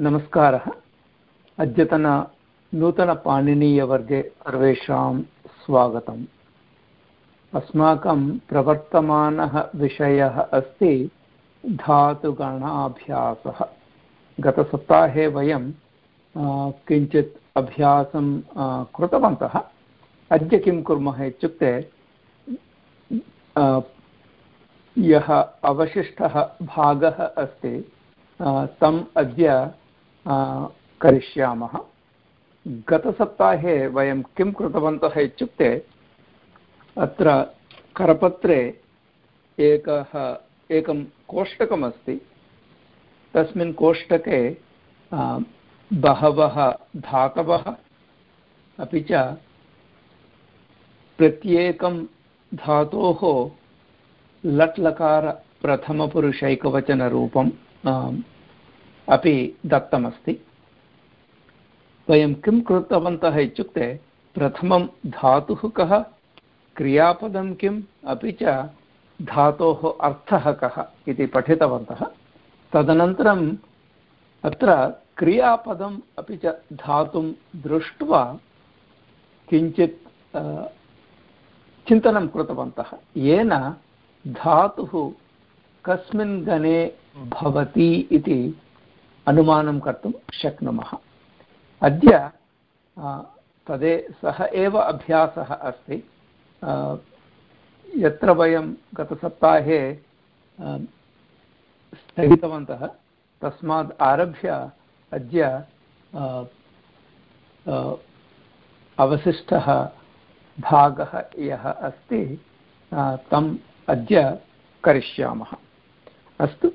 नमस्कारः। अद्यतन नूतनपाणिनीयवर्गे सर्वेषां स्वागतम्। अस्माकं प्रवर्तमानः विषयः अस्ति धातुगणाभ्यासः। गतसप्ताहे वयं किञ्चित् अभ्यासं कृतवन्तः। अद्य किं कुर्मः इत्युक्ते यः अवशिष्टः भागः अस्ति तम् अद्य करिष्यामः। गतसप्ताहे वयं किं कृतवन्तः इत्युक्ते, अत्र करपत्रे एकः, एकं कोष्टकमस्ति। तस्मिन् कोष्टके बहवः धातवः, अपि च प्रत्येकं धातोः लट् लकार प्रथमपुरुषैकवचनरूपम् अपि दत्तमस्ति। वयं किं कृतवन्तः इत्युक्ते, प्रथमं धातुः कः, क्रियापदं किम्, अपि च धातोः अर्थः कः इति पठितवन्तः। तदनन्तरम् अत्र क्रियापदम् अपि च धातुं दृष्ट्वा किञ्चित् चिन्तनं कृतवन्तः। येन धातुः कस्मिन् गणे भवति इति अनुमानं कर्तुं शक्नुमः। अद्य तदे सः एव अभ्यासः अस्ति। यत्र वयं गतसप्ताहे स्थगितवन्तः तस्मात् आरभ्य अद्य अवशिष्टः भागः यः अस्ति तम् अद्य करिष्यामः। अस्तु।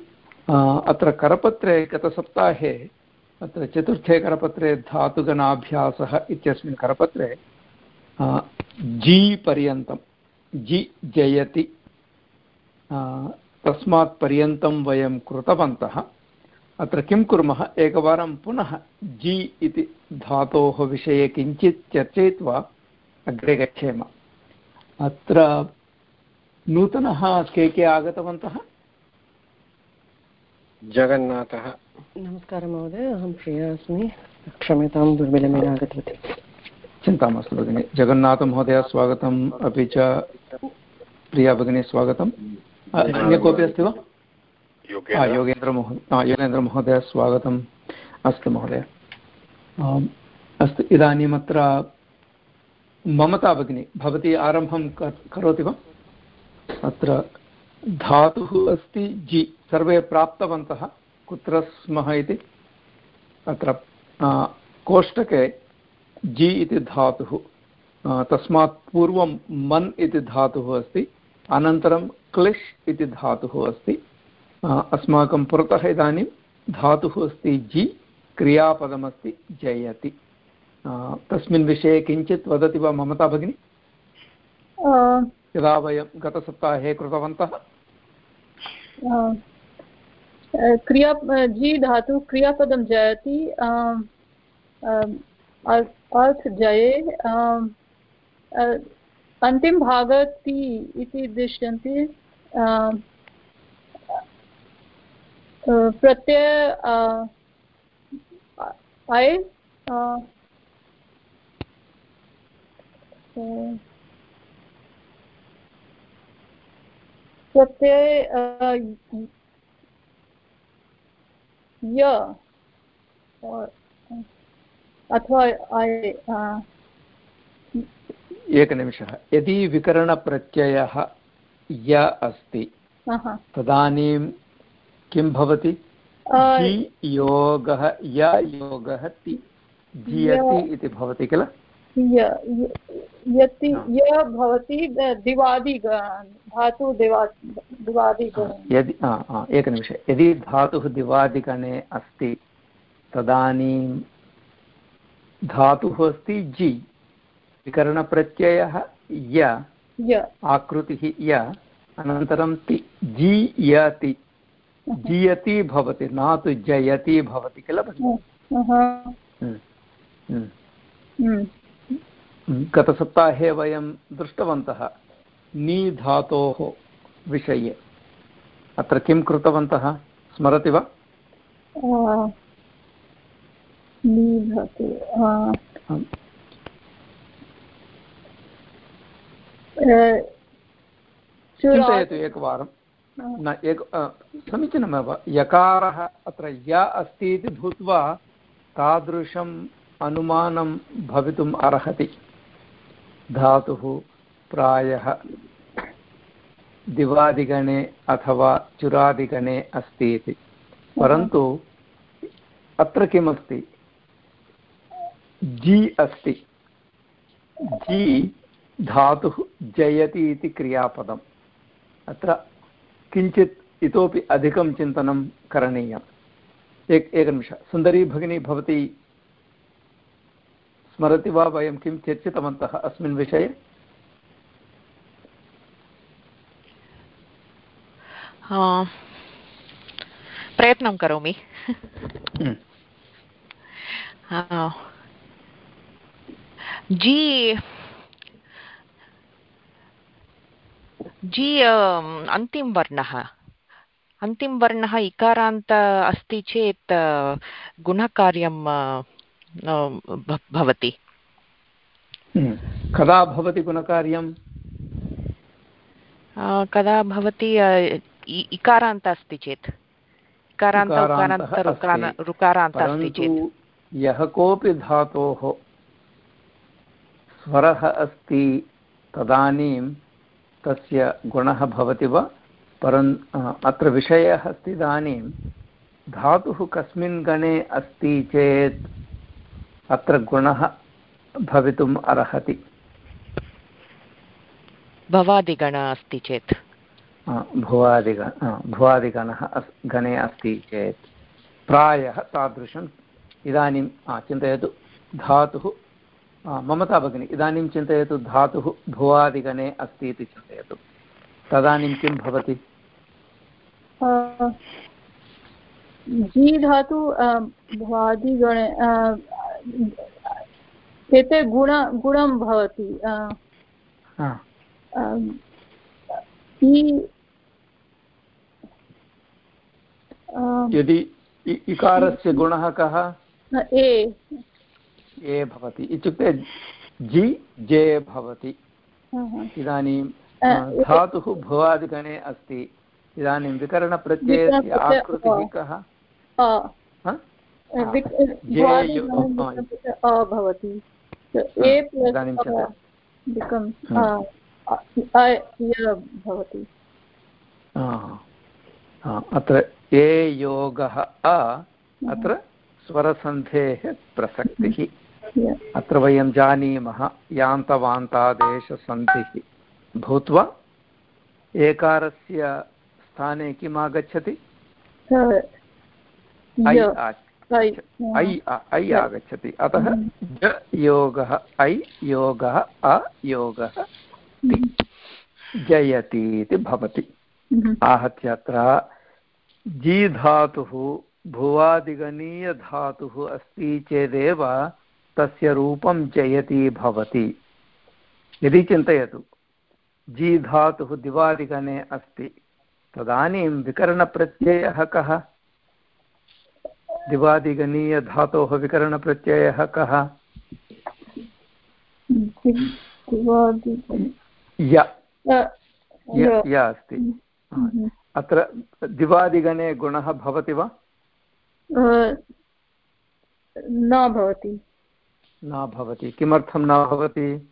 अत्र करपत्रे गतसप्ताहे, अत्र चतुर्थे करपत्रे धातुगणाभ्यासः इत्यस्मिन् करपत्रे जि पर्यन्तं, जि जयति तस्मात् पर्यन्तं वयं कृतवन्तः। अत्र किं कुर्मः? एकवारं पुनः जि इति धातोः विषये किञ्चित् चर्चयित्वा अग्रे गच्छेम। अत्र नूतनः के के आगतवन्तः? जगन्नाथः। नमस्कारः महोदय अहं प्रिया अस्मि। क्षम्यतां दुर्बलमेन आगतवती। चिन्ता मास्तु भगिनि। जगन्नाथमहोदय स्वागतम्। अपि च प्रिया भगिनी स्वागतम्। अन्य कोऽपि अस्ति वा? योगेन्द्रमहोदय योगेन्द्रमहोदय स्वागतम्। अस्तु महोदय। अस्तु इदानीम् अत्र ममता भगिनी भवती आरम्भं करोति वा? अत्र धातुः अस्ति जि। सर्वे प्राप्तवन्तः कुत्र स्मः इति? अत्र कोष्टके जि इति धातुः तस्मात् पूर्वं मन् इति धातुः अस्ति अनन्तरं क्लिश् इति धातुः अस्ति अस्माकं पुरतः इदानीं धातुः अस्ति जि क्रियापदमस्ति जयति। तस्मिन् विषये किञ्चित् वदति वा ममता भगिनी? यदा वयं गतसप्ताहे कृतवन्तः? क्रिया जी धातु क्रियापदं जयति अर्थ जये अन्तिमभागति इति दृश्यन्ते प्रत्यय प्रत्यय य अथवा एकनिमिषः यदि विकरणप्रत्ययः य अस्ति तदानीं किं भवति? योगः य योगः ति जियति इति भवति किल? यति य भवति दिवादि धातु दिवादि यदि एकनिमिष यदि धातुः दिवादिगणे अस्ति तदानीं धातुः अस्ति जि। विकरणप्रत्ययः य। आकृतिः य। अनन्तरं ति। जि यति। जियति भवति न तु जयति भवति किल गतसप्ताहे वयं दृष्टवन्तः नी धातोः विषये। अत्र किं कृतवन्तः? स्मरति वा? चिन्तयतु एकवारं। न एक समीचीनमेव। यकारः अत्र य अस्ति इति भूत्वा तादृशम् अनुमानं भवितुम् अर्हति। धातुः प्रायः दिवादिगणे अथवा चुरादिगणे अस्ति इति। परन्तु अत्र किमस्ति? जि अस्ति। जि धातुः जयति इति क्रियापदम्। अत्र किञ्चित् इतोपि अधिकं चिन्तनं करणीयम्। एक एकनिमिषः। सुन्दरी भगिनी भवती स्मरति वा वयं किं चर्चितवन्तः अस्मिन् विषये? प्रयत्नं करोमि। हम्म। जी जी अन्तिमवर्णः अन्तिमवर्णः इकारान्त अस्ति चेत् गुणकार्यं भवति। हम्म। कदा भवति गुणकार्यं कदा भवति इकारान्त अस्ति चेत्। अस्ति। चेत्। यः कोऽपि धातोः स्वरः अस्ति तदानीं तस्य गुणः भवति वा? परन् अत्र विषयः अस्ति इदानीं धातुः कस्मिन् गणे अस्ति चेत् अत्र गुणः भवितुम् अर्हति। भवादिगण अस्ति चेत्। भुवादिग भुवादिगणः अस् गणे अस्ति चेत्। प्रायः तादृशम् इदानीं चिन्तयतु धातुः। ममता भगिनी इदानीं चिन्तयतु धातुः भुवादिगणे अस्ति इति चिन्तयतु। तदानीं किं भवति? जी धातु भुवादिगणे एते गुण गुणं भवति यदि इकारस्य गुणः कः? ए। ए भवति। इत्युक्ते जि जे भवति। इदानीं धातुः भुवादिगणे अस्ति। इदानीं विकरणप्रत्ययस्य आकृतिः कः? भवति। इदानीं भवति। अत्र ए योगः अ अत्र स्वरसन्धेः प्रसक्तिः। अत्र वयं जानीमः यान्तवान्तादेशसन्धिः। भूत्वा एकारस्य स्थाने किम् आगच्छति ऐ ऐ आगच्छति। अतः ज योगः ऐ योगः अयोगः जयति इति भवति। आहत्य अत्र जी धातुः भुवादिगणीयधातुः अस्ति चेदेव तस्य रूपं जयति भवति। यदि चिन्तयतु जी धातुः दिवादिगणे अस्ति तदानीं विकरणप्रत्ययः कः? दिवादिगणीयधातोः विकरणप्रत्ययः कः य। अस्ति। अत्र दिवादिगणे गुणः भवति वा? न भवति। न भवति। किमर्थं न भवति?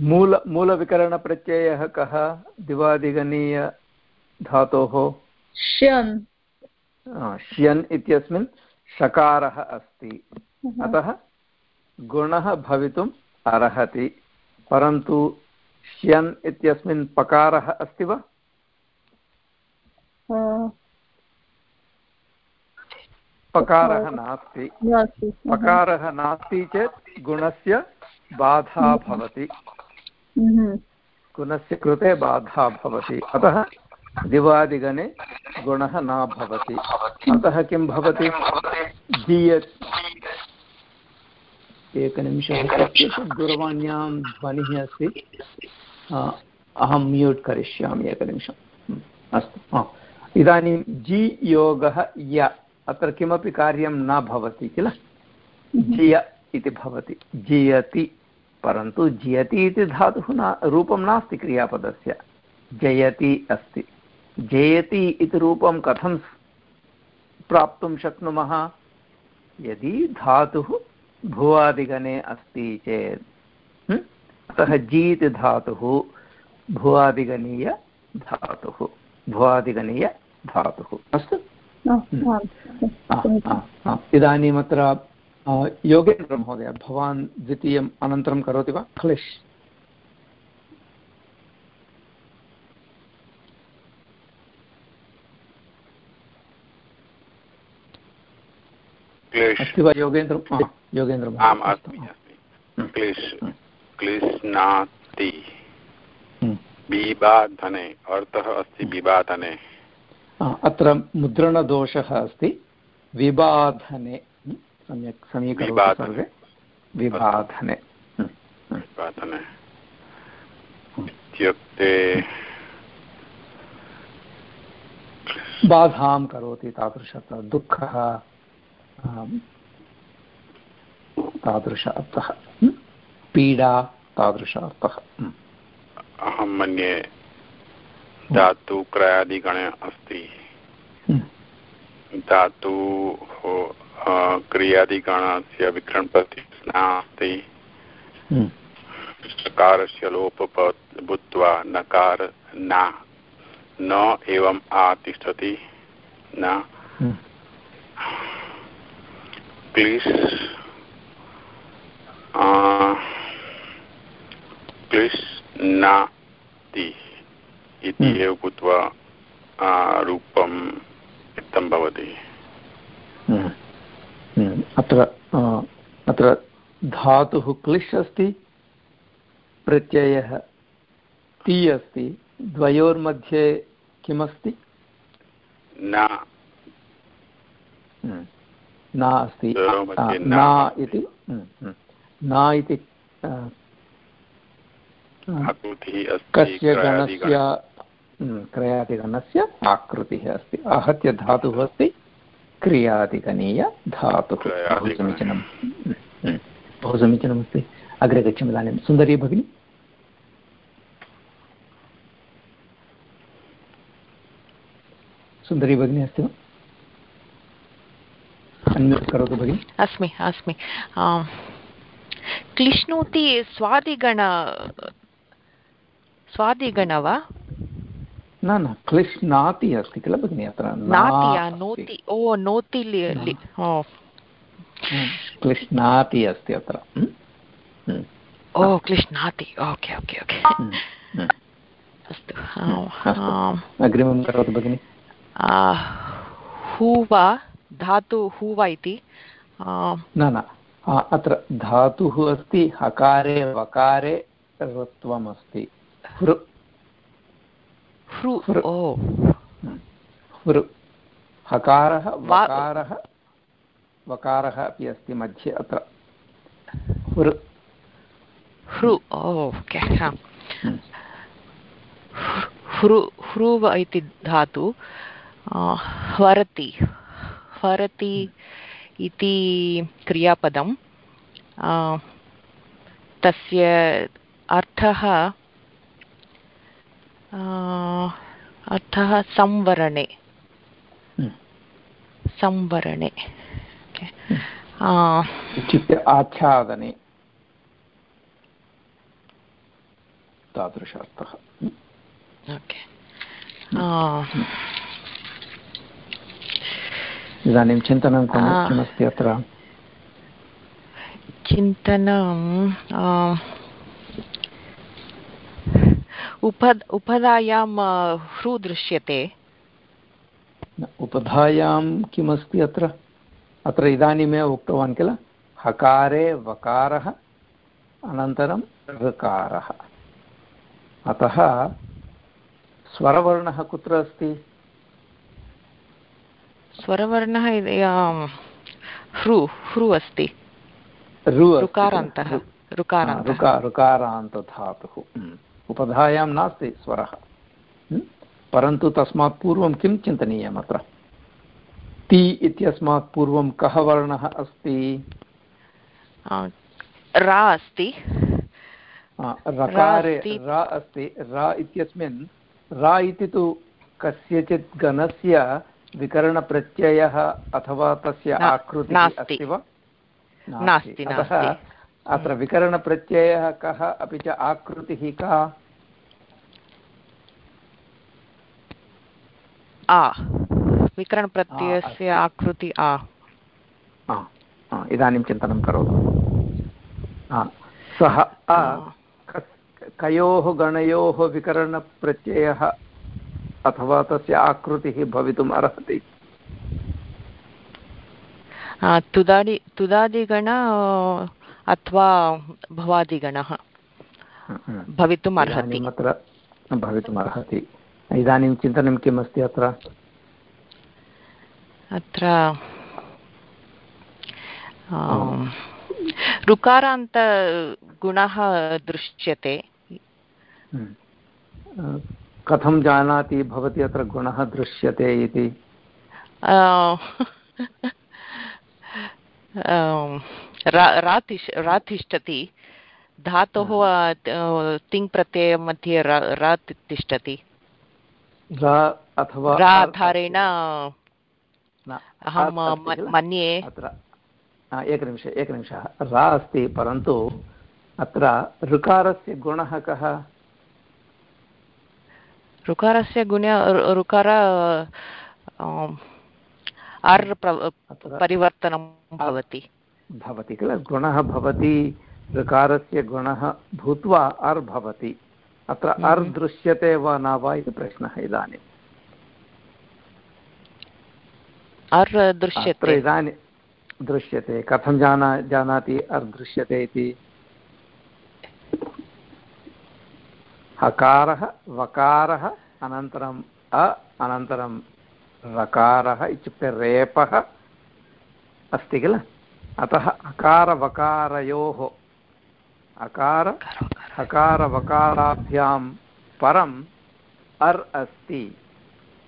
मूल मूलविकरणप्रत्ययः कः? दिवादिगणीय धातोः श्यन्। श्यन् इत्यस्मिन् षकारः अस्ति। अतः गुणः भवितुम् अर्हति। परन्तु श्यन् इत्यस्मिन् पकारः अस्ति वा? पकारः नास्ति। पकारः नास्ति चेत् गुणस्य बाधा। भवति। गुणस्य कृते बाधा भवति। अतः दिवादिगणे गुणः न भवति। अतः किं भवति? दीयत्। एकनिमिषः दूरवाण्यां ध्वनिः अस्ति। अहं म्यूट् करिष्यामि एकनिमिषम्। अस्तु। इदानीं जि योगः य। अत्र किमपि कार्यं न भवति किल? जिय इति भवति। जियति परन्तु जियति इति धातुः न रूपं नास्ति क्रियापदस्य। जयति अस्ति। जयति इति रूपं कथं प्राप्तुं शक्नुमः? यदि धातुः भुवादिगणे अस्ति चेत् अतः जीत् धातुः भुवादिगणीय धातुः भुवादिगणीय धातुः। अस्तु? इदानीम् अत्र योगेन्द्रमहोदय भवान् द्वितीयम् अनन्तरं करोति वा? क्लिश् अस्ति वा योगेन्द्र योगेन्द्र आम् अस्मि अस्मि क्लिश् क्लिश्नाति विबाधने अर्थः अस्ति विबाधने अत्र मुद्रणदोषः अस्ति विबाधने सम्यक् समीकरोति सर्वे विबाधने विबाधने इत्युक्ते बाधां करोति तादृशः दुःखः तादृश अर्थः पीडा तादृश अर्थः अहं मन्ये धातु क्रयादिगणे अस्ति। धातुः क्रियादिगणस्य विक्रमपति नास्ति। सकारस्य लोप भूत्वा नकार न। न एवम् आतिष्ठति। न। क्लिश् क्लिश् नाति इति हम्म। एव कृत्वा रूपं रिक्तं भवति हम्म। हम्म। अत्र अत्र धातुः क्लिश् अस्ति प्रत्ययः ति अस्ति द्वयोर्मध्ये किमस्ति न नास्ति। न इति। न इति कस्य गणस्य क्रयादिगणस्य आकृतिः अस्ति। आहत्य धातुः अस्ति क्रियादिगणीय धातुः। बहु समीचीनं। बहु समीचीनमस्ति अग्रे गच्छामि इदानीं। सुन्दरी भगिनी। सुन्दरी भगिनी अस्ति वा? अन्म्यूट् करोतु भगिनि। अस्मि अस्मि। क्लिश्नोति स्वादिगण स्वादिगण वा? न न क्लिश्नाति अस्ति किल भगिनि अत्र? नोति ओ नोति क्लिश्नाति अस्ति अत्र। ओ क्लिश्नाति ओके ओके ओके। अस्तु अग्रिमं करोतु भगिनि। हू वा धातु हुव इति? न न. अत्र धातुः अस्ति हकारे वकारे ऋत्वम् अस्ति हृ हृ. हकारः वकारः वकारः अपि अस्ति मध्ये अत्र. हृ. हृ ओके हृ. हृव इति धातु हरति. हरति इति क्रियापदं तस्य अर्थः अर्थः संवरणे। हम्म। संवरणे। इत्युक्ते आच्छादने। तादृश अर्थः। ओके इदानीं चिन्तनं किमस्ति अत्र? चिन्तनं उपद उपधायां ह्रू दृश्यते। उपधायां किमस्ति अत्र? अत्र इदानीमेव उक्तवान् किल? हकारे वकारः अनन्तरं ऋकारः। अतः स्वरवर्णः कुत्र अस्ति? स्वरवर्णः ह्रु ह्रु अस्ति। ऋकारान्तः ऋकारान्तधातुः। उपधायां नास्ति स्वरः। परन्तु तस्मात् पूर्वं किं चिन्तनीयम् अत्र? ति इत्यस्मात् पूर्वं कः वर्णः अस्ति? रा अस्ति। रकारे रा अस्ति। रा इत्यस्मिन् रा इति तु कस्यचित् गणस्य विकरणप्रत्ययः अथवा तस्य आकृतिः अस्ति वा? नास्ति। अतः अत्र विकरणप्रत्ययः कः? अपि च आकृतिः का? आ। विकरणप्रत्ययस्य आकृति आ। इदानीं चिन्तनं करोतु। सः कयोः गणयोः विकरणप्रत्ययः अथवा तस्य आकृतिः भवितुम् अर्हति। तुदादि तुदादिगण अथवा भवादिगणः भवितुम् अर्हति। अत्र भवितुम् अर्हति। इदानीं चिन्तनं किम् अस्ति अत्र अत्र ऋकारान्तगुणः दृश्यते। हम्म। कथं जानाति भवती अत्र गुणः दृश्यते इति? रातिष्ठति। धातोः तिङ् प्रत्ययमध्ये रा तिष्ठति अथवा आधारेण अहं मन्ये। अत्र एकनिमिष एकनिमिषः। रा अस्ति परन्तु अत्र ऋकारस्य गुणः कः? ऋकारस्य गुण ऋकार अर् परिवर्तनं भवति। भवति किल? गुणः भवति ऋकारस्य गुणः भूत्वा अर् भवति। अत्र अर् हम्म। दृश्यते वा न वा इति प्रश्नः इदानीम् अर् दृश्यते। इदानीं दृश्यते। कथं जाना जानाति अर् दृश्यते इति? हकारः वकारः, अनन्तरम् अ अनन्तरं रकारः इत्युक्ते रेपः अस्ति किल अतः अकारवकारयोः, अकार हकारवकाराभ्यां परम् अर् अस्ति,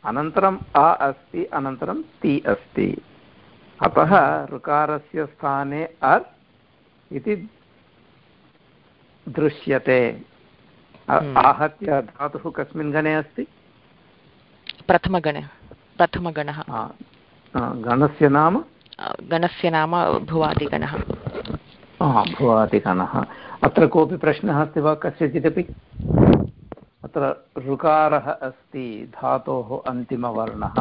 अनन्तरम् अ अस्ति, अनन्तरं ति अस्ति अतः ऋकारस्य स्थाने अर् इति दृश्यते। आहत्य धातुः कस्मिन् गणे अस्ति? प्रथमगणे प्रथमगणः। गणस्य नाम? गणस्य नाम भुवादिगणः। भुवादिगणः। अत्र कोऽपि प्रश्नः अस्ति वा कस्यचिदपि? अत्र ऋकारः अस्ति धातोः अन्तिमवर्णः।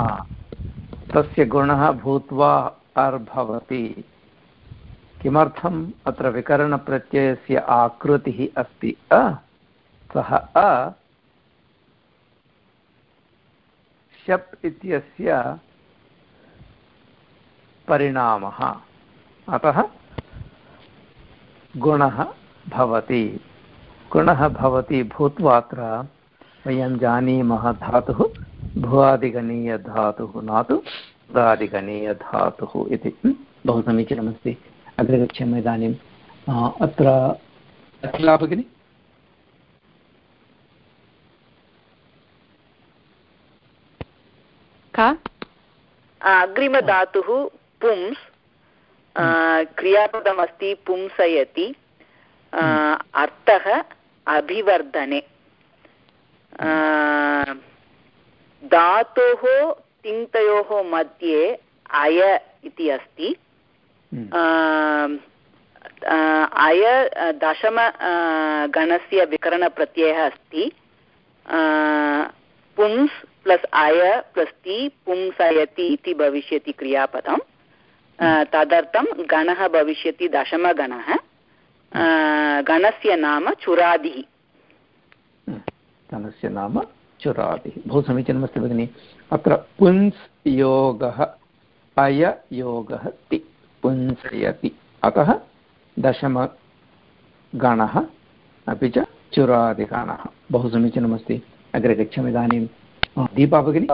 तस्य गुणः भूत्वा अर् भवति किमर्थम् अत्र विकरणप्रत्ययस्य आकृतिः अस्ति? सः अ शप् इत्यस्य परिणामः। अतः गुणः भवति। गुणः भवति भूत्वा अत्र वयं जानीमः धातुः, भुवादिगणीयधातुः न तु उदादिगणीयधातुः इति बहु समीचीनमस्ति। अग्रे गच्छामः इदानीम् अत्र अखिला भगिनि? का? अग्रिमधातुः पुंस् क्रियापदमस्ति पुंसयति अर्थः अभिवर्धने। धातोः तिङ्तयोः मध्ये अय इति अस्ति। हम्म। अय दशम गणस्य विकरणप्रत्ययः अस्ति। पुंस् प्लस् अय प्लस् ति पुंसयति इति भविष्यति क्रियापदम्। तदर्थं गणः भविष्यति दशमगणः गणस्य नाम चुरादिः। गणस्य नाम चुरादिः। बहु समीचीनमस्ति भगिनि। अत्र पुंस् योगः अययोगः ति। पुंसयति। अतः दशमगणः अपि च चुरादिगणः। बहु समीचीनमस्ति। अग्रे गच्छामि इदानीं दीपा भगिनि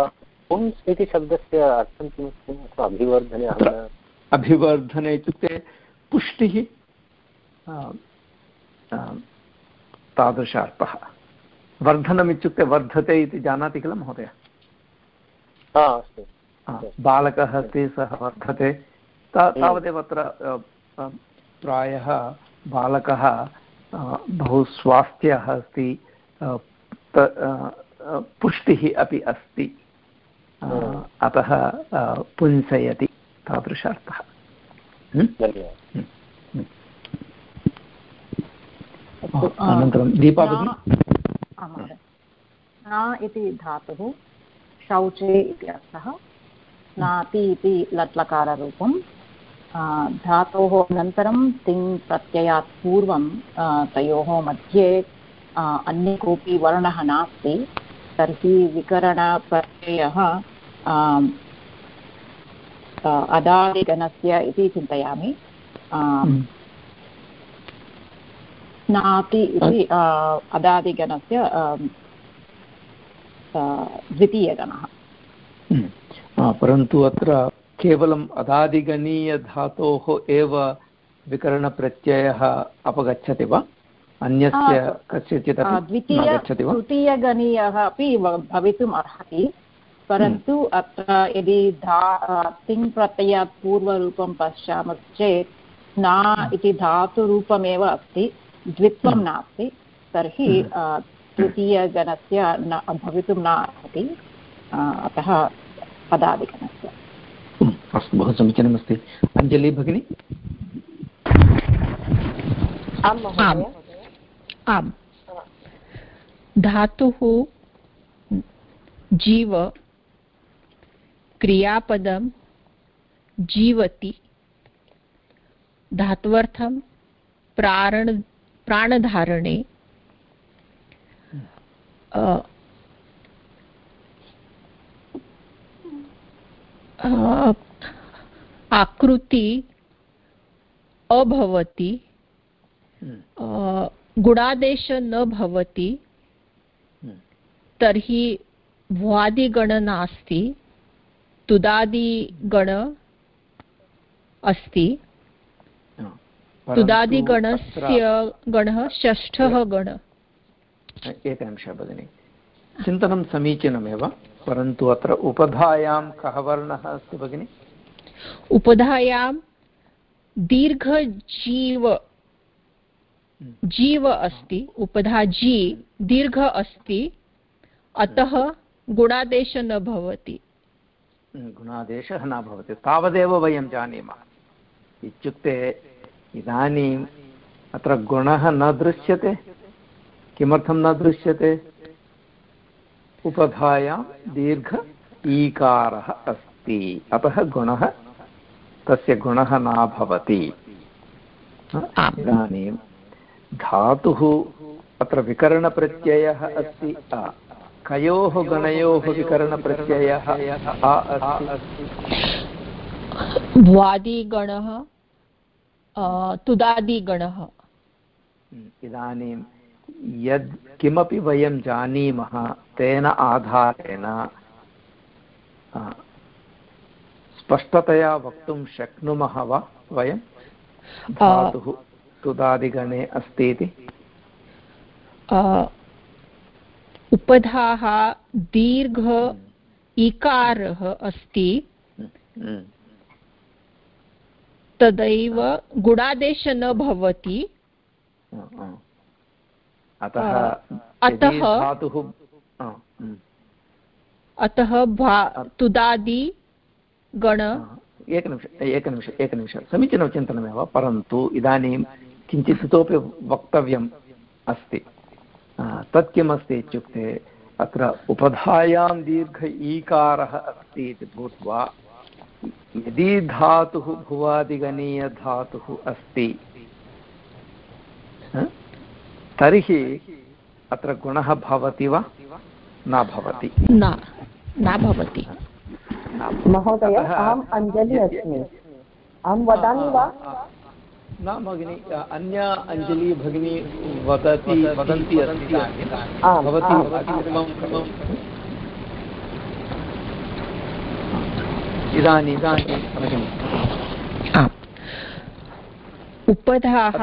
पुंस् इति शब्दस्य अर्थं किमस्ति अभिवर्धने अभिवर्धने इत्युक्ते पुष्टिः तादृश अर्थः वर्धनम् इत्युक्ते वर्धते इति जानाति किल महोदय? हा बालकः अस्ति। सः वर्धते। ता- तावदेव अत्र प्रायः बालकः बहु स्वास्थ्यः अस्ति पुष्टिः अपि अस्ति। अतः पुंसयति तादृशार्थः। अनन्तरं दीपा भगिनी। न इति धातुः शौचे इति अर्थः। नाति इति लट्लकाररूपं धातोः अनन्तरं तिङ् प्रत्ययात् पूर्वं तयोः मध्ये अन्ये कोऽपि वर्णः नास्ति। तर्हि विकरणप्रत्ययः अदादिगणस्य इति चिन्तयामि. आम्, नाति इति अदादिगणस्य द्वितीयगणः. हम्म। परन्तु अत्र केवलम् अदादिगणीयधातोः एव विकरणप्रत्ययः अपगच्छति वा? अन्यस्य कस्यचित् द्वितीय तृतीयगणीयः अपि भवितुम् अर्हति परन्तु अत्र यदि धा तिङ् प्रत्ययात् पूर्वरूपं पश्यामश्चेत् न इति धातुरूपमेव अस्ति द्वित्वं हम्म। नास्ति तर्हि तृतीयगणस्य न भवितुं न अर्हति अतः पदादिगणस्य। हम्म, अस्तु बहु समीचीनमस्ति। अञ्जलि भगिनी? आं महोदय। आम्। धातुः जीव क्रियापदं जीवति। धात्वर्थं प्राण प्राणधारणे आकृति अभवति। हम्म, गुणादेश न भवति हम्म, तर्हि भ्वादिगण नास्ति तुदादिगण अस्ति। तुदादिगणस्य गणः षष्ठः गण। एकनिमिषः भगिनि। चिन्तनं समीचीनमेव परन्तु अत्र उपधायां कः वर्णः अस्ति भगिनि? उपधायां दीर्घजीव जीव अस्ति उपधा जी दीर्घ अस्ति अतः गुणादेश न भवति। गुणादेशः न भवति। तावदेव वयं जानीमः। इत्युक्ते इदानीम् अत्र गुणः न दृश्यते किमर्थं न दृश्यते? उपधायां दीर्घ ईकारः अस्ति। अतः गुणः तस्य गुणः न भवति। आम्। धातुः अत्र विकरणप्रत्ययः अस्ति। अ कयोः गणयोः विकरणप्रत्ययः अस्ति। भ्वादिगणः तुदादिगणः। इदानीं यद् किमपि वयं जानीमः तेन आधारेण स्पष्टतया वक्तुं शक्नुमः वा वयं? धातुः तुदादिगणे अस्ति इति उपधाः दीर्घ इकारः अस्ति। तदैव गुणादेश न भवति. अतः अतः- धातुः अतः भा तुदादि गण। एकनिमिषम् एकनिमिषम् एकनिमिषं समीचीनं चिन्तनमेव परन्तु इदानीं किञ्चित् इतोपि वक्तव्यम् अस्ति। अ, तत् किमस्ति इत्युक्ते अत्र उपधायां दीर्घ ईकारः अस्ति इति भूत्वा यदि धातुः भुवादिगणीयधातुः अस्ति तर्हि अत्र गुणः भवति वा? न भवति। न न भवति। महोदय अहम् अञ्जलि अस्मि। अहं वदामि वा? न भगिनि अन्या अञ्जलि भगिनी वदति वदन्ति अस्ति इदानीं। भवती भगिनि उपधाः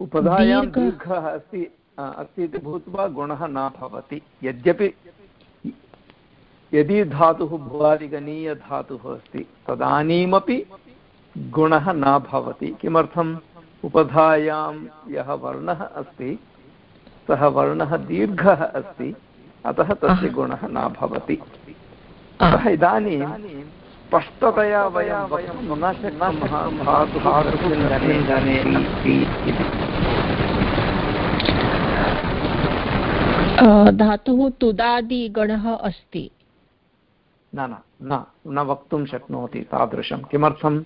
उपधायां दीर्घ- अस्ति अ, अस्ति इति भूत्वा गुणः न भवति। यद्यपि यदि धातुः भुवादिगणीयधातुः अस्ति तदानीमपि गुणः न भवति। किमर्थम्? उपधायां यः वर्णः अस्ति सः वर्णः दीर्घः अस्ति अतः तस्य गुणः न भवति। अतः इदानीं स्पष्टतया वयं वक्तुं न शक्नुमः धातुः तुदादिगणः अस्ति। न न न वक्तुं शक्नोति तादृशं। किमर्थम्?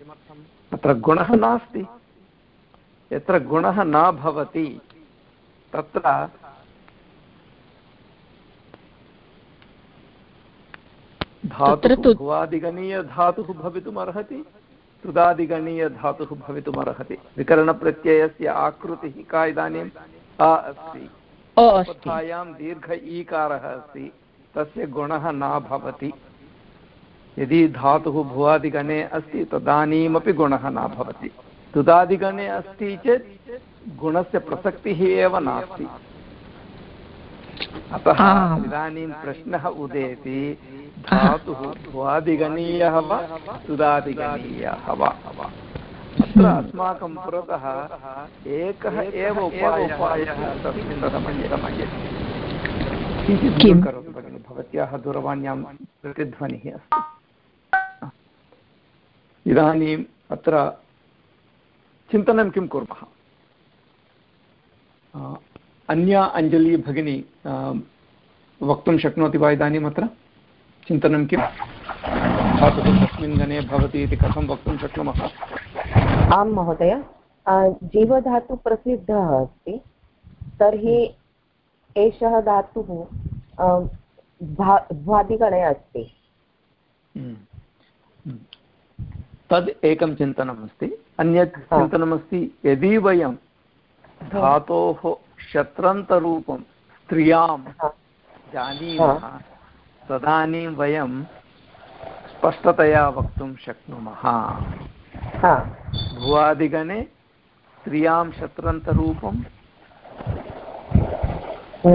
अत्र गुणः नास्ति। यत्र गुणः न भवति तत्र धातुः भुवादिगणीयधातुः भवितुम् अर्हति तुदादिगणीयधातुः भवितुम् अर्हति विकरणप्रत्ययस्य आकृतिः का इदानीम्? अ अस्ति। उपस्थायां दीर्घ ईकारः अस्ति। तस्य गुणः न भवति। यदि धातुः भुवादिगणे अस्ति तदानीमपि गुणः न भवति। तुदादिगणे अस्ति चेत् गुणस्य प्रसक्तिः एव नास्ति। अतः इदानीं प्रश्नः उदेति धातुः भुवादिगणीयः वा तुदादिगणीयः वा? अत्र अस्माकं पुरतः एकः एव उपायः किञ्चित् करोतु भगिनि भवत्याः दूरवाण्यां प्रतिध्वनिः अस्ति। इदानीम् अत्र चिन्तनं किं कुर्मः? अन्या अञ्जली भगिनी वक्तुं शक्नोति वा इदानीम् अत्र? चिन्तनं किं धातुः कस्मिन् गणे भवति इति कथं वक्तुं शक्नुमः? आं महोदय। जीवधातु प्रसिद्धः अस्ति। तर्हि एषः धातुः भ्वादिगणे अस्ति। हम्म। तद् एकं चिन्तनमस्ति अन्यत् चिन्तनमस्ति यदि वयं धातोः शत्रन्तरूपं स्त्रियाँ जानीमः तदानीं वयं स्पष्टतया वक्तुं शक्नुमः। भुवादिगणे स्त्रियाँ शत्रन्तरूपं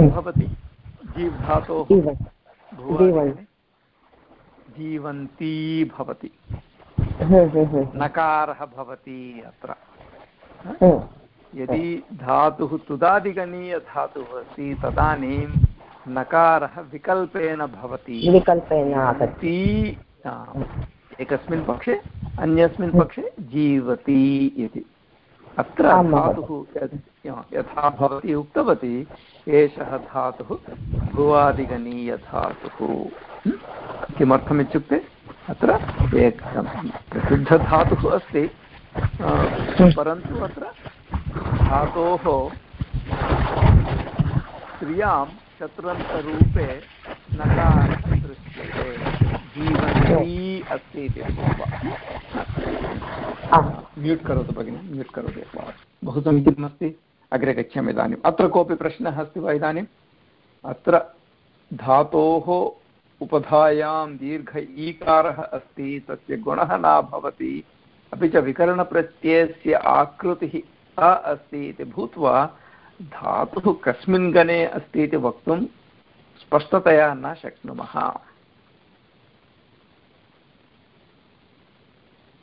भवति। जीव् धातोः जीवन्ती भवति। नकारः भवति अत्र। यदि धातुः तुदादिगणीयधातुः अस्ति तदानीं नकारः विकल्पेन भवति। विकल्पेन एकस्मिन् पक्षे अन्यस्मिन् पक्षे जीवति इति। अत्र धातुः यथा भवती उक्तवती एषः धातुः भुवादिगणीयधातुः। किमर्थमित्युक्ते? अत्र एकं प्रसिद्धधातुः अस्ति। परन्तु अत्र धातोः स्त्रियाँ शत्रन्तरूपे नकारः दृश्यते जीवनी अस्ति इति म्यूट् करोतु भगिनि म्यूट् करोतु बहु समीचीनमस्ति अग्रे गच्छामि इदानीम्। अत्र कोऽपि प्रश्नः अस्ति वा इदानीम्? अत्र धातोः उपधायां दीर्घ ईकारः अस्ति, तस्य गुणः न भवति। अपि च विकरणप्रत्ययस्य आकृतिः अ अस्ति इति भूत्वा धातुः कस्मिन् गणे अस्ति इति वक्तुं स्पष्टतया न शक्नुमः।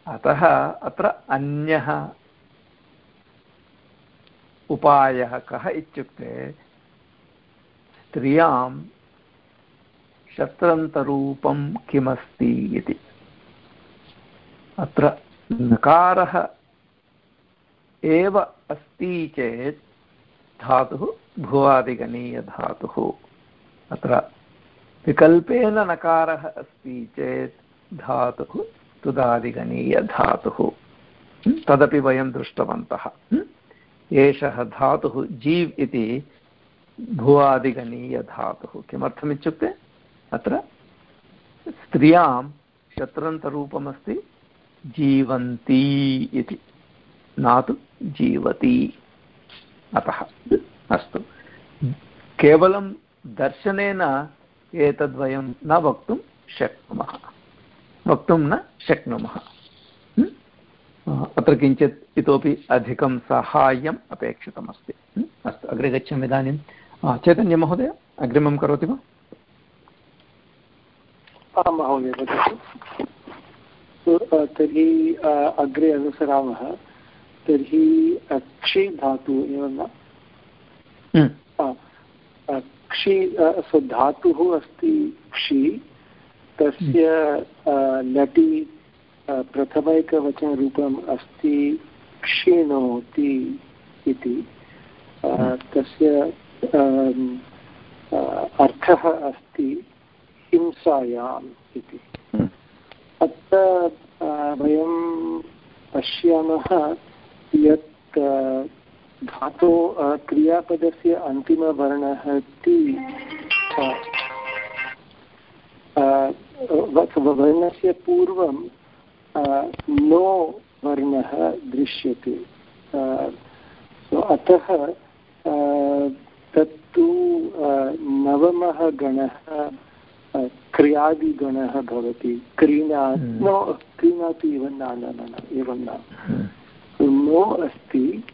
अतः अत्र अन्यः उपायः कः इत्युक्ते, स्त्रियाँ शत्रन्तरूपं किमस्ति इति। अत्र नकारः एव अस्ति चेत् धातुः भुवादिगणीयधातुः। अत्र विकल्पेन नकारः अस्ति चेत् धातुः तुदादिगणीयधातुः। तदपि वयं दृष्टवन्तः। एषः धातुः जीव् इति भुवादिगणीयधातुः। किमर्थमित्युक्ते? अत्र स्त्रियाँ शत्रन्तरूपमस्ति जीवन्ती इति। न तु जीवति। अतः अस्तु। केवलं दर्शनेन एतद्वयं न वक्तुं शक्नुमः। वक्तुं न शक्नुमः। अत्र किञ्चित् इतोपि अधिकं साहाय्यम् अपेक्षितमस्ति। अस्तु, अग्रे गच्छामि इदानीं। चैतन्यमहोदय, अग्रिमं करोति वा? आं महोदय वदतु तर्हि अग्रे अनुसरामः। तर्हि क्षि धातु एवं न? हम्म। क्षि सो धातुः अस्ति क्षि। तस्य लटि प्रथमैकवचनरूपम् अस्ति क्षिणोति इति। तस्य अर्थः अस्ति हिंसायाम् इति हम्म। अत्र वयं पश्यामः यत् धातो क्रियापदस्य अन्तिमवर्णः इति वर्णस्य पूर्वं नो वर्णः दृश्यते अतः तत्तु नवमः गणः क्रियादिगणः भवति। क्रीणा हम्म। नो क्रीणाति इव न न न एवं न। नो अस्ति।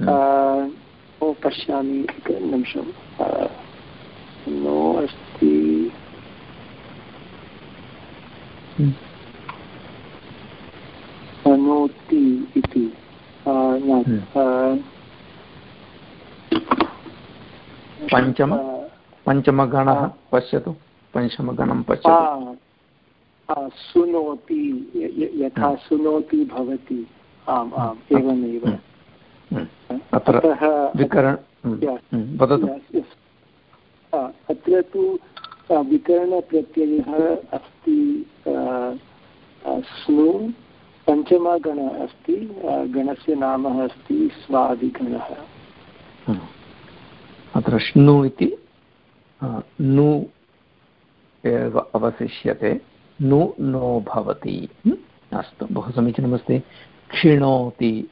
हम्म। पश्यामि एकनिमिषं नो अस्ति। नोति इति। पञ्चम पञ्चमगणः पश्यतु। पञ्चमगणं पश्यतु शृणोति यथा शृणोति भवति। आम् आम् एवमेव। अत्र विकरण अत्र तु विकरणप्रत्ययः अस्ति स्नु पञ्चमगण अस्ति गणस्य नाम अस्ति स्वादिगणः। अत्र श्नु इति नु एव अवशिष्यते। नु नो भवति। अस्तु, बहु समीचीनमस्ति। क्षिणोति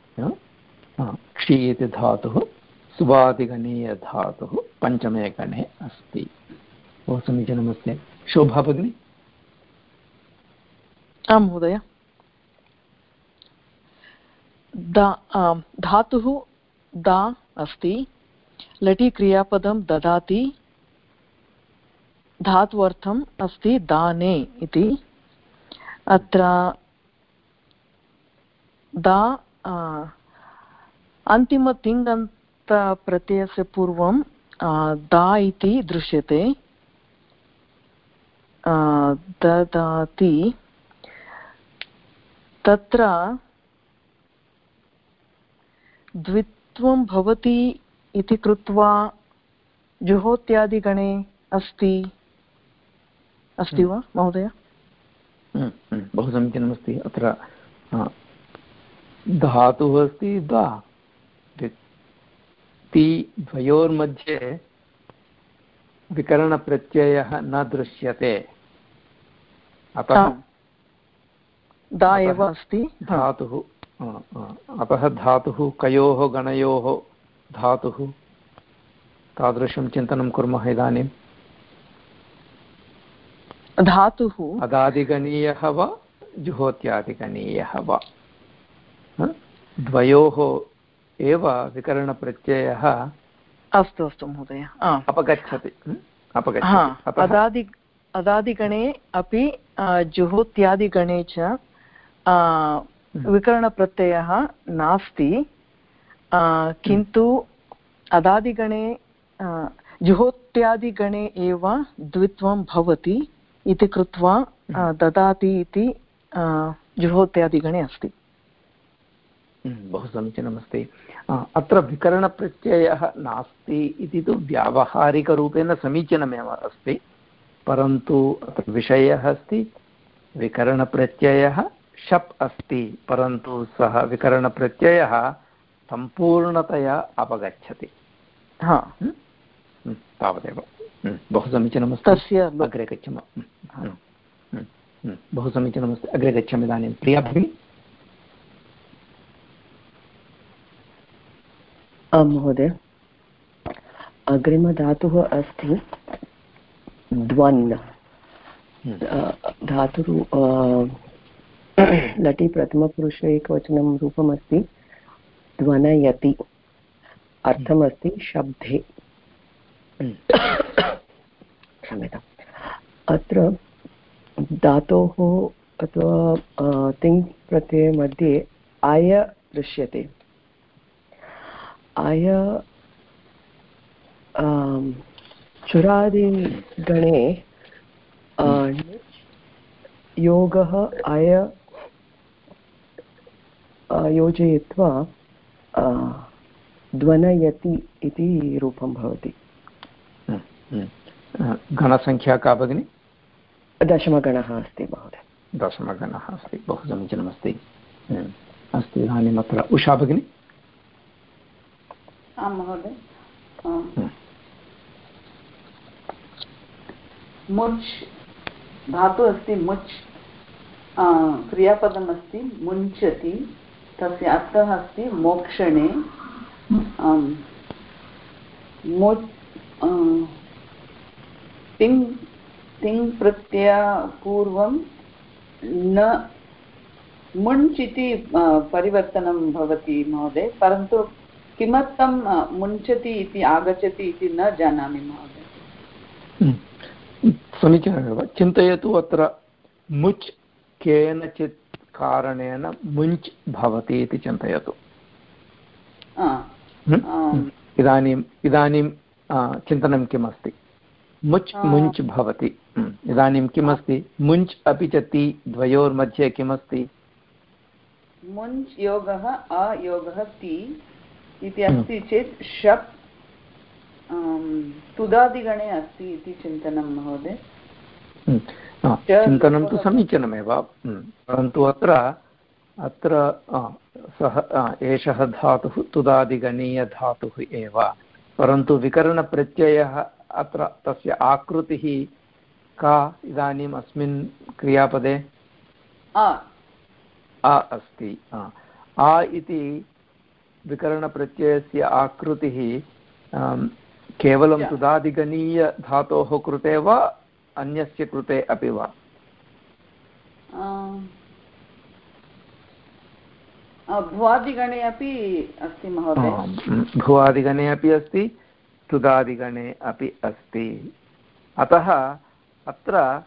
क्षि इति धातुः, सुवादिगणीयधातुः, पञ्चमे गणे अस्ति। बहु समीचीनमस्ति। शोभा भगिनि? आं, महोदय। धातुः दा अस्ति लटि क्रियापदं ददाति धात्वर्थम् अस्ति दाने इति। अत्र दा अन्तिमतिङन्तप्रत्ययस्य पूर्वं दा इति दृश्यते। ददाति। तत्र द्वित्वं भवति इति कृत्वा जुहोत्यादिगणे अस्ति। अस्ति वा महोदय? हम्म, हम्म, बहु समीचीनमस्ति। अत्र धातुः अस्ति दा। ति द्वयोर्मध्ये विकरणप्रत्ययः न दृश्यते। अतः दा। एव अस्ति। धातुः अतः धातुः कयोः गणयोः धातुः। तादृशं चिन्तनं कुर्मः इदानीं धातुः। अदादिगणीयः वा जुहोत्यादिगणीयः वा? द्वयोः एव विकरणप्रत्ययः अस्तु अस्तु महोदय। अपगच्छति अपगच्छति। अदादि अदादिगणे अपि जुहोत्यादिगणे च हम्म। विकरणप्रत्ययः नास्ति। किन्तु अदादिगणे जुहोत्यादिगणे एव द्वित्वं भवति। इति कृत्वा हम्म। ददाति इति जुहोत्यादिगणे अस्ति। हम्म, बहु समीचीनमस्ति। अत्र विकरणप्रत्ययः नास्ति इति तु व्यावहारिकरूपेण समीचीनमेव अस्ति परन्तु अत्र विषयः अस्ति विकरणप्रत्ययः शप् अस्ति परन्तु सः विकरणप्रत्ययः सम्पूर्णतया अपगच्छति। हा। हम्म, तावदेव। बहु समीचीनमस्ति तस्य अग्रे गच्छामः। बहु समीचीनमस्ति अग्रे गच्छामि इदानीं। प्रिया भगिनी आं महोदय। अग्रिमधातुः अस्ति द्वन् धातुः लटि प्रथमपुरुष एकवचनं रूपमस्ति। ध्वनयति। अर्थमस्ति शब्दे। क्षम्यताम् अत्र धातोः अथवा तिङ् प्रत्यये मध्ये आय दृश्यते। आय चुरादिगणे योगः अय योजयित्वा ध्वनयति इति रूपं भवति। हम्म, हम्म। गणसङ्ख्या का भगिनि? दशमगणः अस्ति महोदय। दशमगणः अस्ति बहु समीचीनमस्ति हम्म। अस्तु इदानीम् अत्र उषा भगिनि? आं महोदय। मुच् धातु अस्ति मुच् क्रियापदमस्ति मुञ्चति तस्य अर्थः अस्ति मोक्षणे। तिङ् तिङ् प्रत्ययपूर्वं न मुञ्च् इति परिवर्तनं भवति महोदय परन्तु किमर्थं मुञ्चति इति आगच्छति इति न जानामि महोदय। हम्म। समीचीनमेव। चिन्तयतु अत्र मुच् केनचित् कारणेन मुञ्च् भवति इति चिन्तयतु। हम्म? इदानीम् इदानीं चिन्तनं किम् अस्ति मुच् मुञ्च् भवति। हम्म। इदानीं किमस्ति? मुञ्च् अपि च ति द्वयोर्मध्ये किमस्ति? मुञ्च् योगः अयोगः ति इति अस्ति हम्म। चेत् शप् तुदादिगणे अस्ति इति चिन्तनं महोदय। चिन्तनं तु समीचीनमेव। परन्तु अत्र अत्र सः एषः धातुः तुदादिगणीयधातुः एव। परन्तु विकरणप्रत्ययः अत्र तस्य आकृतिः का इदानीम् अस्मिन् क्रियापदे आ। अस्ति आ। इति विकरणप्रत्ययस्य आकृतिः केवलं तुदादिगणीयधातोः कृते वा अन्यस्य कृते अपि वा? भुवादिगणे अपि अस्ति महोदय। भुवादिगणे अपि अस्ति। तुदादिगणे अपि अस्ति। अतः अत्र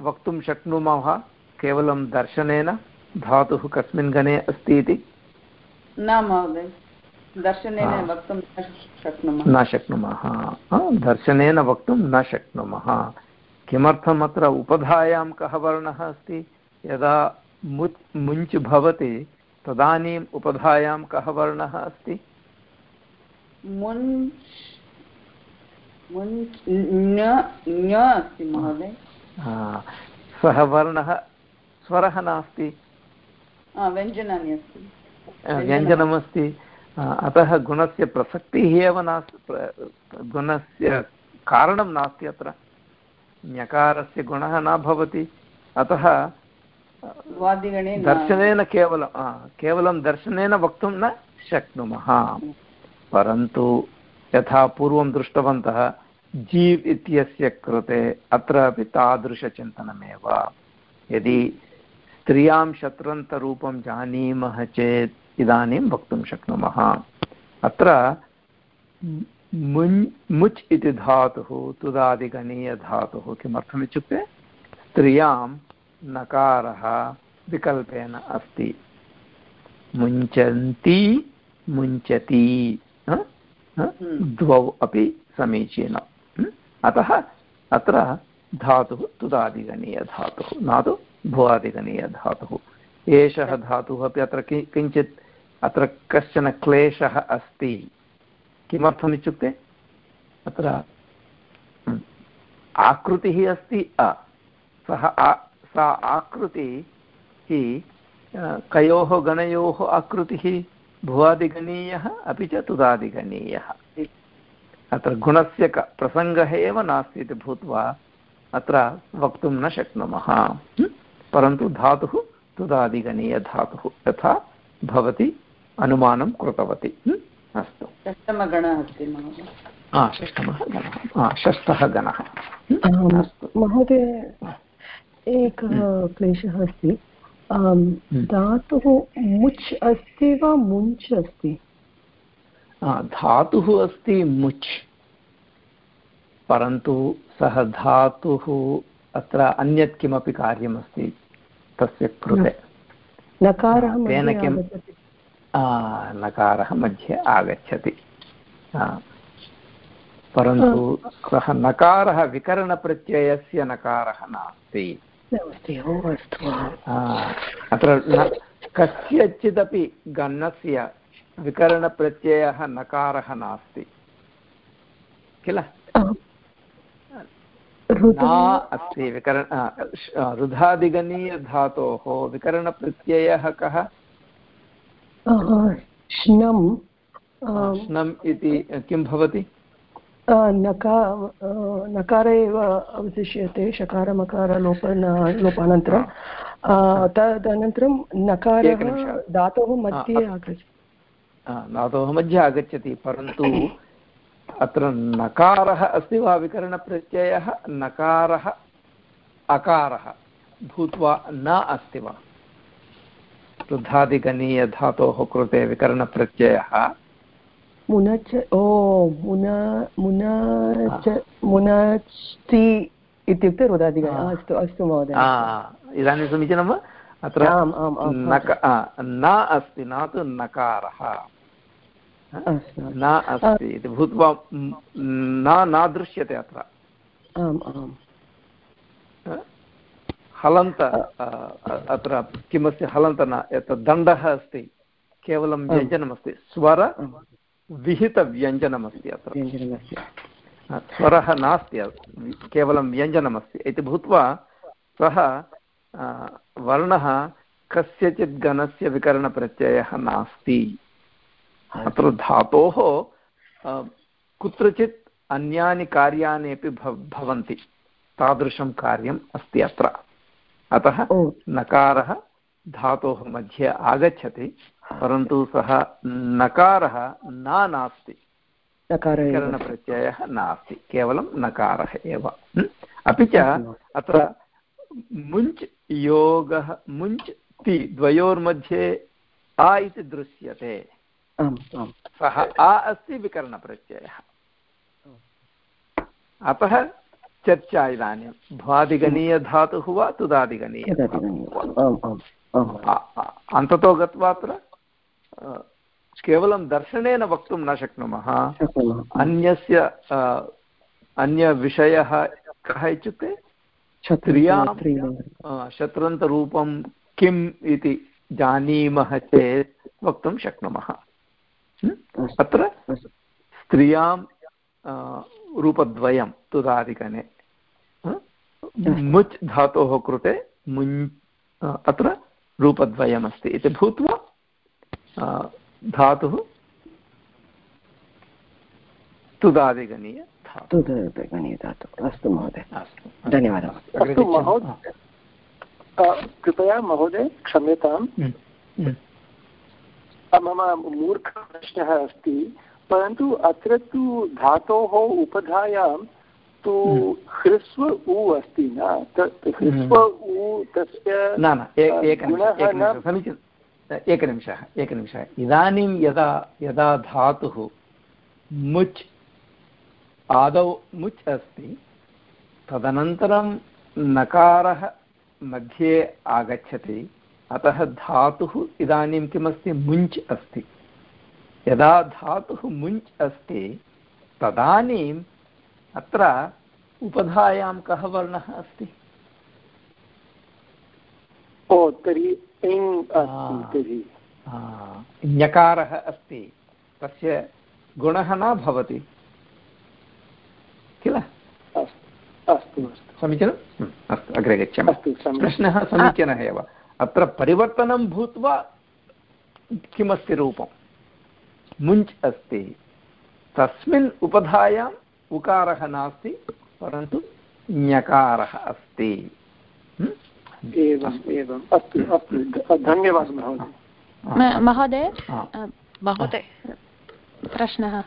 वक्तुं शक्नुमः केवलं दर्शनेन धातुः कस्मिन् गणे अस्ति इति? न महोदय दर्शनेन वक्तुं न शक्नुमः। न शक्नुमः दर्शनेन वक्तुं न शक्नुमः। किमर्थम् अत्र उपधायां कः वर्णः अस्ति? यदा मुच् मुञ्च् भवति तदानीम् उपधायां कः वर्णः अस्ति? सः वर्णः स्वरः नास्ति। व्यञ्जनानि अस्ति। व्यञ्जनमस्ति। अतः गुणस्य प्रसक्तिः एव नास्ति गुणस्य कारणं नास्ति अत्र। ञकारस्य गुणः न भवति। अतः दर्शनेन केवलं केवलं दर्शनेन वक्तुं न शक्नुमः। परन्तु यथा पूर्वं दृष्टवन्तः जीव् इत्यस्य कृते अत्रापि तादृशचिन्तनमेव। यदि स्त्रियाँ शत्रन्तरूपं जानीमः चेत् इदानीं वक्तुं शक्नुमः। अत्र मुञ् मुच् इति धातुः तुदादिगणीयधातुः किमर्थम् इत्युक्ते स्त्रियाँ नकारः विकल्पेन अस्ति। मुञ्चन्ति मुञ्चति द्वौ अपि समीचीनम्। अतः अत्र धातुः तुदादिगणीयधातुः न तु भुवादिगणीयधातुः एषः धातुः अपि अत्र किञ्चित् अत्र कश्चन क्लेशः अस्ति। किमर्थम् इत्युक्ते? अत्र आकृतिः अस्ति अ। सः सा आकृतिः कयोः गणयोः आकृतिः भुवादिगणीयः अपि च तुदादिगणीयः। अत्र गुणस्य क प्रसङ्गः एव नास्ति इति भूत्वा अत्र वक्तुं न शक्नुमः। परन्तु धातुः तुदादिगणीयधातुः यथा भवती अनुमानं कृतवती। अस्तु। षष्टमगणः अस्ति महोदय। षष्टमः गणः। षष्ठः गणः। महोदय एकः क्लेशः अस्ति। धातुः मुच् अस्ति वा मुञ्च् अस्ति? धातुः अस्ति मुच् परन्तु सः धातुः अत्र अन्यत् किमपि कार्यमस्ति तस्य कृते। नकारः तेन। आ, नकारः मध्ये आगच्छति। परन्तु सः नकारः विकरणप्रत्ययस्य नकारः नास्ति। अत्र कस्यचिदपि गणस्य विकरणप्रत्ययः नकारः नास्ति। किल? न अस्ति विकरण रुधादिगणीयधातोः विकरणप्रत्ययः कः? श्नं श्नम् इति किं भवति? नका नकार एव अवशिष्यते शकारमकार लोपन लोपानन्तरं। तदनन्तरं नकारः धातोः मध्ये आगच्छति धातोः मध्ये आगच्छति परन्तु अत्र नकारः अस्ति वा विकरणप्रत्ययः? नकारः अकारः भूत्वा न अस्ति वा? वृद्धादिगणीयधातोः कृते विकरणप्रत्ययः। मुनच ओ मुन मुनच मुनच्ति इत्युक्ते रुदादिगण। अस्तु अस्तु महोदय। इदानीं समीचीनं वा? अत्र न अस्ति न तु नकारः। न अस्ति इति भूत्वा न न दृश्यते अत्र। हलन्त अत्र किमस्ति हलन्त न एतत् दण्डः अस्ति केवलं व्यञ्जनमस्ति स्वर विहितव्यञ्जनमस्ति अत्र। स्वरः नास्ति केवलं व्यञ्जनमस्ति। इति भूत्वा सः वर्णः कस्यचित् गणस्य विकरणप्रत्ययः नास्ति। अत्र धातोः कुत्रचित् अन्यानि कार्याणि अपि भव भवन्ति। तादृशं कार्यम् अस्ति अत्र। अतः नकारः धातोः मध्ये आगच्छति परन्तु सः नकारः न नास्ति। विकरणप्रत्ययः नास्ति। केवलं नकारः एव? अपि च अत्र मुञ्च् योगः मुञ्च् ति द्वयोर्मध्ये आ इति दृश्यते। सः आ अस्ति विकरणप्रत्ययः। अतः चर्चा इदानीं। भ्वादिगणीयधातुः वा अ- अन्ततो गत्वा अत्र केवलं दर्शनेन वक्तुं न शक्नुमः। अन्यस्य अन्यविषयः कः इत्युक्ते क्षत्रियाँ शत्रन्तरूपं किम् इति जानीमः चेत् वक्तुं शक्नुमः? अत्र स्त्रियाँ रूपद्वयं तुदादिगणे। मुच् धातोः कृते मुञ् अत्र रूपद्वयमस्ति। इति भूत्वा धातुः तुदादिगणीय धातुः गणीयधातु अस्तु महोदय। अस्तु। धन्यवादः। अस्तु महोदय। कृपया महोदय क्षम्यताम्। हम्म, हम्म। अ, मम मूर्खप्रश्नः अस्ति परन्तु अत्र तु धातोः उपधायां तु ह्रस्व उ अस्ति न? तत् ह्रस्व उ तस्य एकनिमिषः एकनिमिषः इदानीं यदा यदा धातुः मुच् आदौ मुच् अस्ति तदनन्तरं नकारः मध्ये आगच्छति। अतः धातुः इदानीं किमस्ति? मुञ्च् अस्ति। यदा धातुः मुञ्च् अस्ति तदानीम् अत्र उपधायां कः वर्णः अस्ति? ओ तर्हि ञकारः अस्ति। तस्य गुणः न भवति। किल? अस्तु अस्तु अस्तु। समीचीनम् अस्तु अग्रे गच्छामः। प्रश्नः समीचीनः एव। अत्र परिवर्तनं भूत्वा किमस्ति रूपं? मुञ्च् अस्ति। तस्मिन् उपधायाम् उकारः नास्ति परन्तु ञकारः अस्ति? एवम् एवम्। अस्तु अस्तु। धन्यवादः महोदय। महोदय? महोदय प्रश्नः।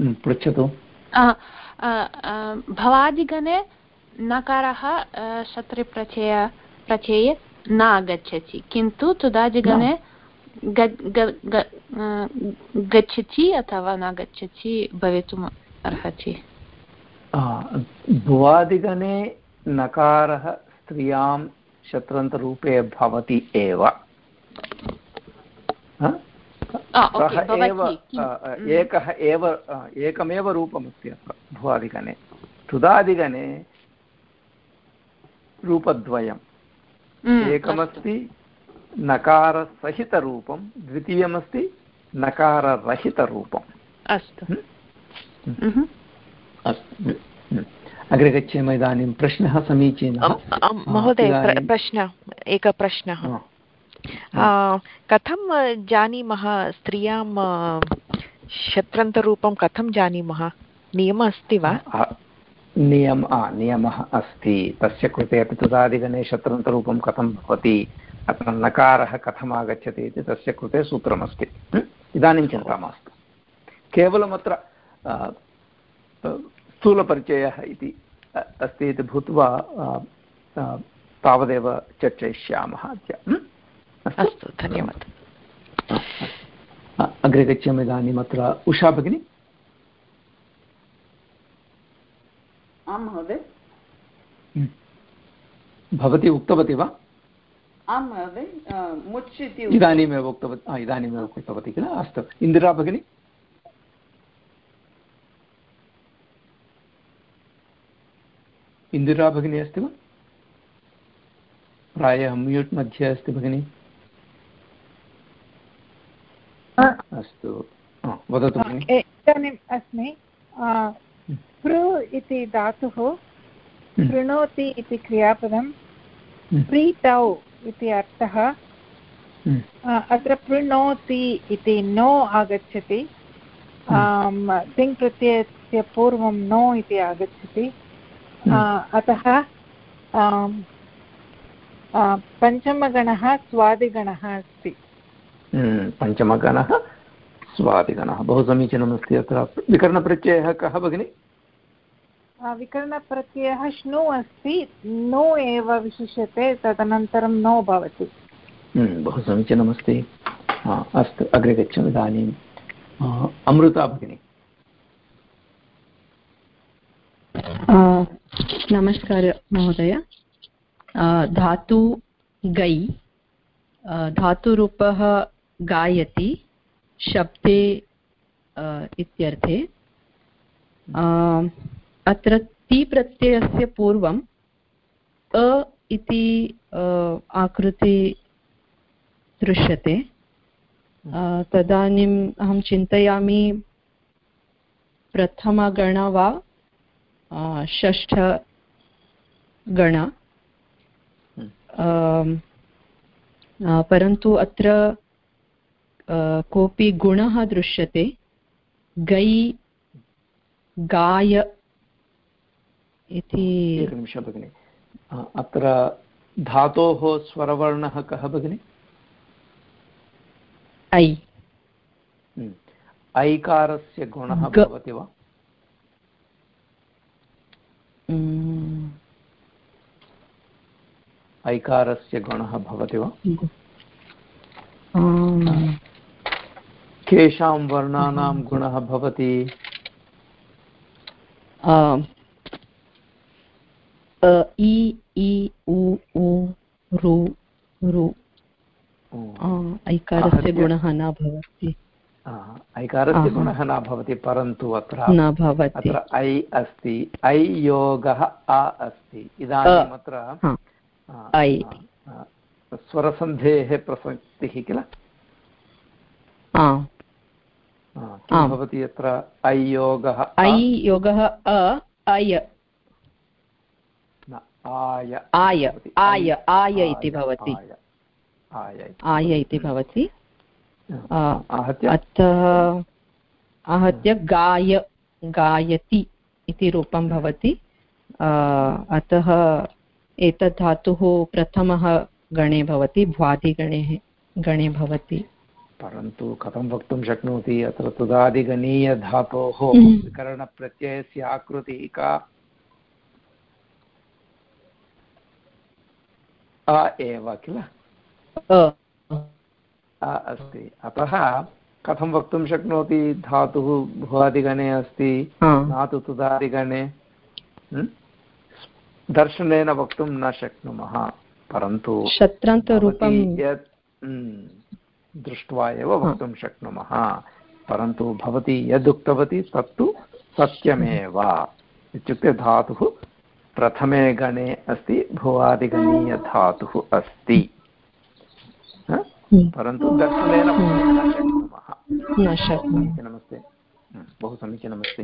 पृच्छतु। भवादिगणे नकारः शत्रुप्रत्यय प्रत्यये न आगच्छति किन्तु तुदादिगणे गच्छति अथवा न गच्छति भवितुम् अर्हति। भुवादिगणे नकारः स्त्रियाँ शत्रन्तरूपे भवति एव? सः एव अ, एकः एव एकमेव रूपमस्ति अत्र भुवादिगणे। तुदादिगणे रूपद्वयम्। एकमस्ति नकारसहितरूपं द्वितीयमस्ति नकाररहितरूपम्। अस्तु। अस्तु। अग्रे गच्छेम इदानीं प्रश्नः समीचीनः। महोदय प्र- प्रश्न एकः प्रश्नः हा, कथं जानीमः स्त्रियाँ शत्रन्तरूपं कथं जानीमः? नियमः अस्ति वा? नियम नियमः अस्ति। तस्य कृते अपि तदादिगणे शत्रन्तरूपं कथं भवति अत्र नकारः कथम् आगच्छति इति तस्य कृते सूत्रमस्ति? इदानीं चिन्ता मास्तु। केवलमत्र स्थूलपरिचयः इति अस्ति इति भूत्वा तावदेव चर्चयिष्यामः अद्य? अस्तु धन्यवादः। अग्रे गच्छामः इदानीम् अत्र उषा भगिनी। आं महोदय। भवती उक्तवती वा? आं महोदय मुच् इति इदानीमेव उक्तवती इदानीमेव उक्तवती किल? अस्तु। इन्दिरा भगिनी? इन्दिरा भगिनी अस्ति वा? प्रायः म्यूट् मध्ये अस्ति भगिनी। अस्तु। वदतु इदानीम् अस्मि। पृ इति धातुः कृणोति इति क्रियापदं। प्रीतौ इति अर्थः। अत्र पृणोति इति नो आगच्छति। तिङ् प्रत्ययस्य पूर्वं नो इति आगच्छति। अतः पञ्चमगणः स्वादिगणः अस्ति। हम्म, पञ्चमगणः स्वादिगणः। बहु समीचीनमस्ति अत्र। विकरणप्रत्ययः कः भगिनि? आ, विकरणप्रत्ययः श्नु अस्ति। नो एव विशिष्यते तदनन्तरं नो भवति। हम्म, बहु समीचीनमस्ति हा, अस्तु अग्रे गच्छामि इदानीं। आ, अमृता भगिनी। नमस्कार महोदय। धातु गै। आ, धातुरूपः गायति। शब्दे इत्यर्थे। अत्र ति प्रत्ययस्य पूर्वम् अ इति आकृति दृश्यते। तदानीम् अहं चिन्तयामि प्रथमगण वा षष्ठगण। परन्तु अत्र कोऽपि गुणः दृश्यते गै गाय इति एकनिमिषः भगिनि। अत्र धातोः स्वरवर्णः कः भगिनि? ऐ। ऐकारस्य गुणः भवति वा? ऐकारस्य गुणः भवति वा? केषां वर्णानां गुणः भवति? इ इ उ उ रु रु। ऐकारस्य गुणः न भवति। ऐकारस्य गुणः न भवति परन्तु अत्र न भवति। अत्र ऐ अस्ति। ऐ योगः अ अस्ति। इदानीम् अत्र ऐ। स्वरसन्धेः प्रसक्तिः किल? किं भवति अत्र ऐ योगः ऐ योगः अ अय। आय आय आय आय इति भवति। आय इति भवति। अतः आहत्य गाय गायति इति रूपं भवति। अतः एतत् धातुः प्रथमः गणे भवति भ्वादिगणे गणे भवति। परन्तु कथं वक्तुं शक्नोति? अत्र तुदादिगणीयधातोः हम्म। विकरणप्रत्ययस्य आकृतिः का? अ एव किल? अस्ति। अतः कथं वक्तुं शक्नोति? धातुः भुवादिगणे अस्ति न तु तुदादिगणे हम्म? दर्शनेन वक्तुं न शक्नुमः परन्तु शत्रान्तरूपं दृष्ट्वा एव वक्तुं शक्नुमः। परन्तु भवती यदुक्तवती तत्तु सत्यमेव। इत्युक्ते धातुः प्रथमे गणे अस्ति भुवादिगणीयधातुः अस्ति। परन्तु दर्शनेन न शक्नुमः। समीचीनमस्ति बहु समीचीनमस्ति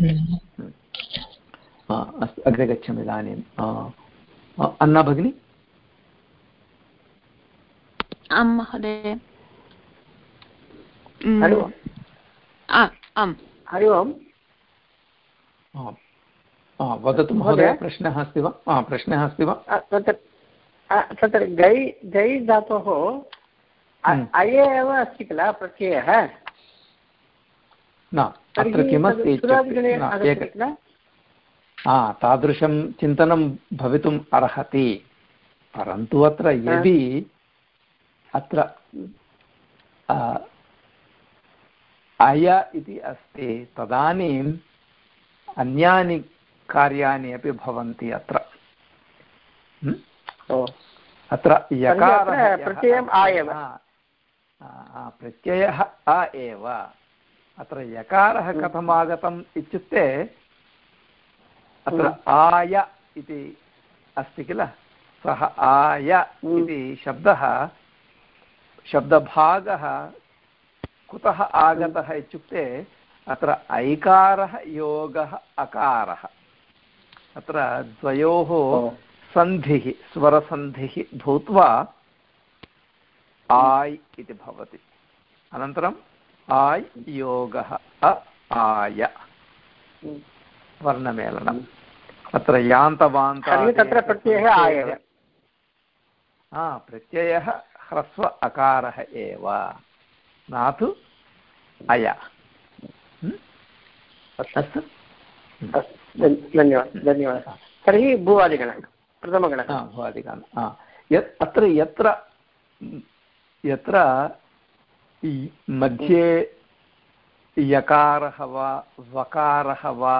अस्तु अग्रे गच्छामि इदानीम् अन्ना भगिनी? आं महोदय। हरि ओम् आम् हरि ओम् वदतु महोदय प्रश्नः अस्ति वा? प्रश्नः अस्ति वा? तत्र तत्र गै गै धातोः अये एव अस्ति किल प्रत्ययः? न अत्र किमस्ति तादृशं चिन्तनं भवितुम् अर्हति। परन्तु अत्र यदि अत्र अय इति अस्ति। तदानीम् अन्यानि कार्याणि अपि भवन्ति अत्र। अत्र यकारः प्रत्ययम् आ एव प्रत्ययः अ एव। अत्र यकारः कथम् आगतम् इत्युक्ते अत्र आय इति अस्ति किल? सः आय इति शब्दः शब्दभागः कुतः आगतः इत्युक्ते अत्र ऐकारः योगः अकारः। अत्र द्वयोः सन्धिः स्वरसन्धिः भूत्वा आय् इति भवति। अनन्तरम् आय् योगः अ आय। वर्णमेलनम् अत्र यान्तवान्त तत्र प्रत्ययः आय। प्रत्ययः ह्रस्व अकारः एव। न तु अय अस्तु। धन्यवादः धन्यवादः। तर्हि भुवादिगणः प्रथमगणः। भुवादिगणः। यत् अत्र यत्र यत्र मध्ये यकारः वा वकारः वा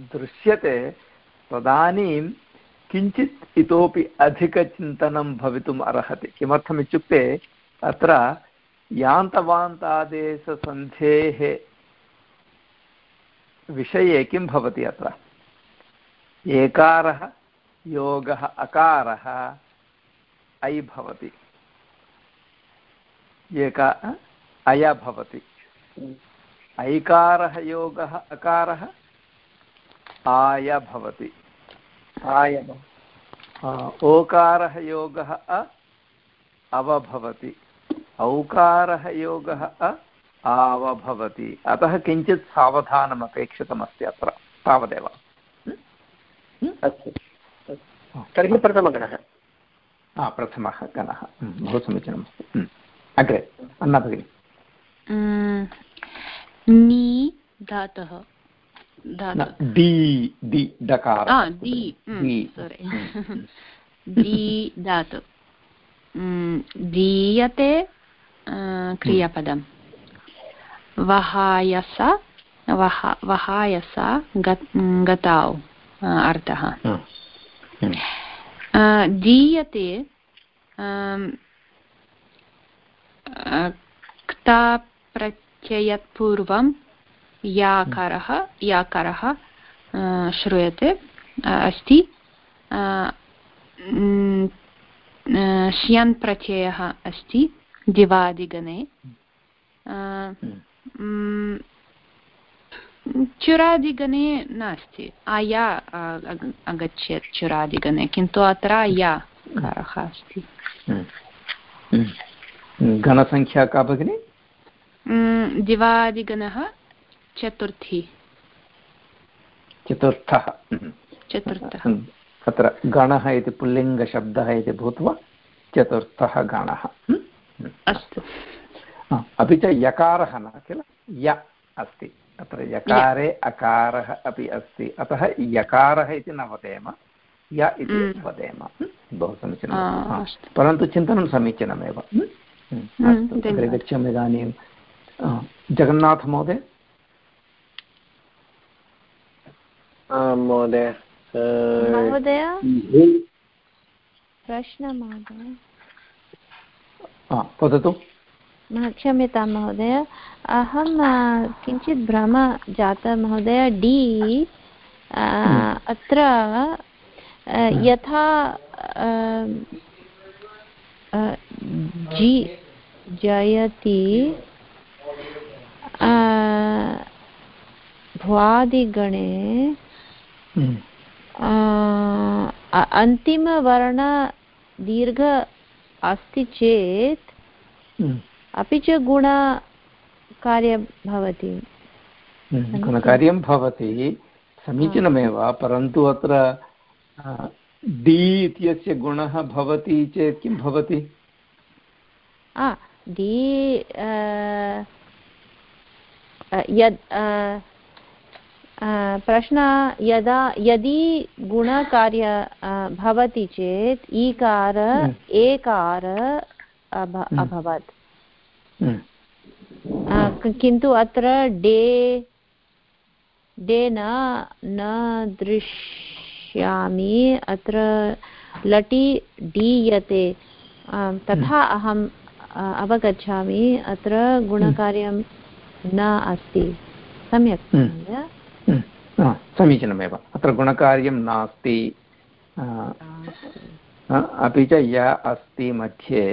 दृश्यते तदानीं किञ्चित् इतोपि अधिकचिन्तनं भवितुम् अर्हति। किमर्थमित्युक्ते अत्र यान्तवान्तादेशसन्धेः विषये किं भवति अत्र? एकारः योगः अकारः ऐ भवति। एका अय भवति। ऐकारः योगः अकारः आय भवति। आय ओकारः योगः अ अव भवति। औकारः योगः अ आव भवति अतः किञ्चित् सावधानम् अपेक्षितमस्ति अत्र तावदेव। अस्तु। तर्हि प्रथमगणः। हा प्रथमः गणः। बहु समीचीनमस्ति अग्रे अन्ना भगिनि। नी धातः। धातु। दीयते क्रियापदं वहायस वह वहायस गतौ अर्थः दीयते क्ताप्रत्ययात् पूर्वं याकारः याकारः श्रूयते अस्ति श्यन् प्रत्ययः अस्ति दिवादिगणे चुरादिगणे नास्ति। आया अगच्छेत् चुरादिगणे किन्तु अत्र या कारः अस्ति। गणसङ्ख्या का भगिनि? दिवादिगणः चतुर्थी। चतुर्थः। चतुर्थः। अत्र गणः इति पुल्लिङ्गशब्दः इति भूत्वा चतुर्थः गणः। अस्तु। अपि च यकारः न किल? य अस्ति। अत्र यकारे अकारः अपि अस्ति। अतः यकारः इति न वदेम। य इति वदेम। बहु समीचीनं परन्तु चिन्तनं समीचीनमेव। अस्तु। अग्रे गच्छामि इदानीं। जगन्नाथमहोदय। महोदय। महोदय? प्रश्न महोदय वदतु। क्षम्यतां महोदय। अहं किञ्चित् भ्रम जातः महोदय। डी अत्र यथा जि जयति भ्वादिगणे अन्तिमवर्ण दीर्घ अस्ति चेत् अपि च गुणकार्यं भवति। गुणकार्यं भवति समीचीनमेव परन्तु अत्र डि इत्यस्य गुणः भवति चेत् किं भवति? डि यद् प्रश्न यदा यदि गुणकार्य भवति चेत् ईकार एकार अभवत्। किन्तु अत्र डे डे न न दृश्यामि अत्र लटि डीयते। तथा अहम् अवगच्छामि अत्र गुणकार्यं न अस्ति। सम्यक् समीचीनमेव। अत्र गुणकार्यं नास्ति। अपि च य अस्ति मध्ये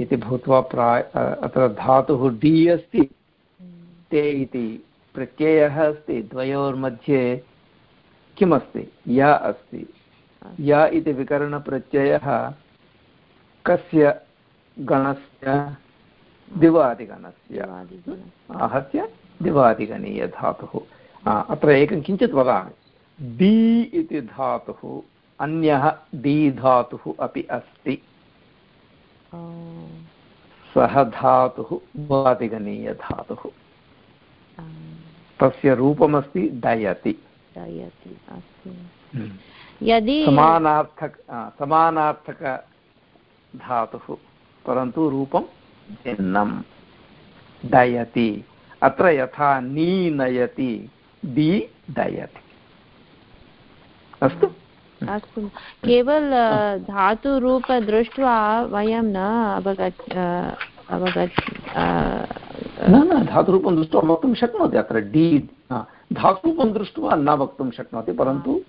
इति भूत्वा प्राय अत्र धातुः डि अस्ति ते इति प्रत्ययः अस्ति द्वयोर्मध्ये किमस्ति? य अस्ति। य इति विकरणप्रत्ययः कस्य गणस्य? दिवादिगणस्य। आहत्य दिवादिगणीयधातुः। अत्र एकं किञ्चित् वदामि। दि इति धातुः अन्यः दि धातुः अपि अस्ति। सः धातुः वादिगणीयधातुः तस्य रूपमस्ति डयति यदि समानार्थक समानार्थकधातुः परन्तु रूपं भिन्नं। डयति अत्र यथा नी नयति दि दयति अस्तु। अस्तु। केवल धातुरूप दृष्ट्वा वयं न अवगच्छ अवगच्छ न न धातुरूपं दृष्ट्वा वक्तुं शक्नोति अत्र। डि धातुरूपं दृष्ट्वा न वक्तुं शक्नोति परन्तु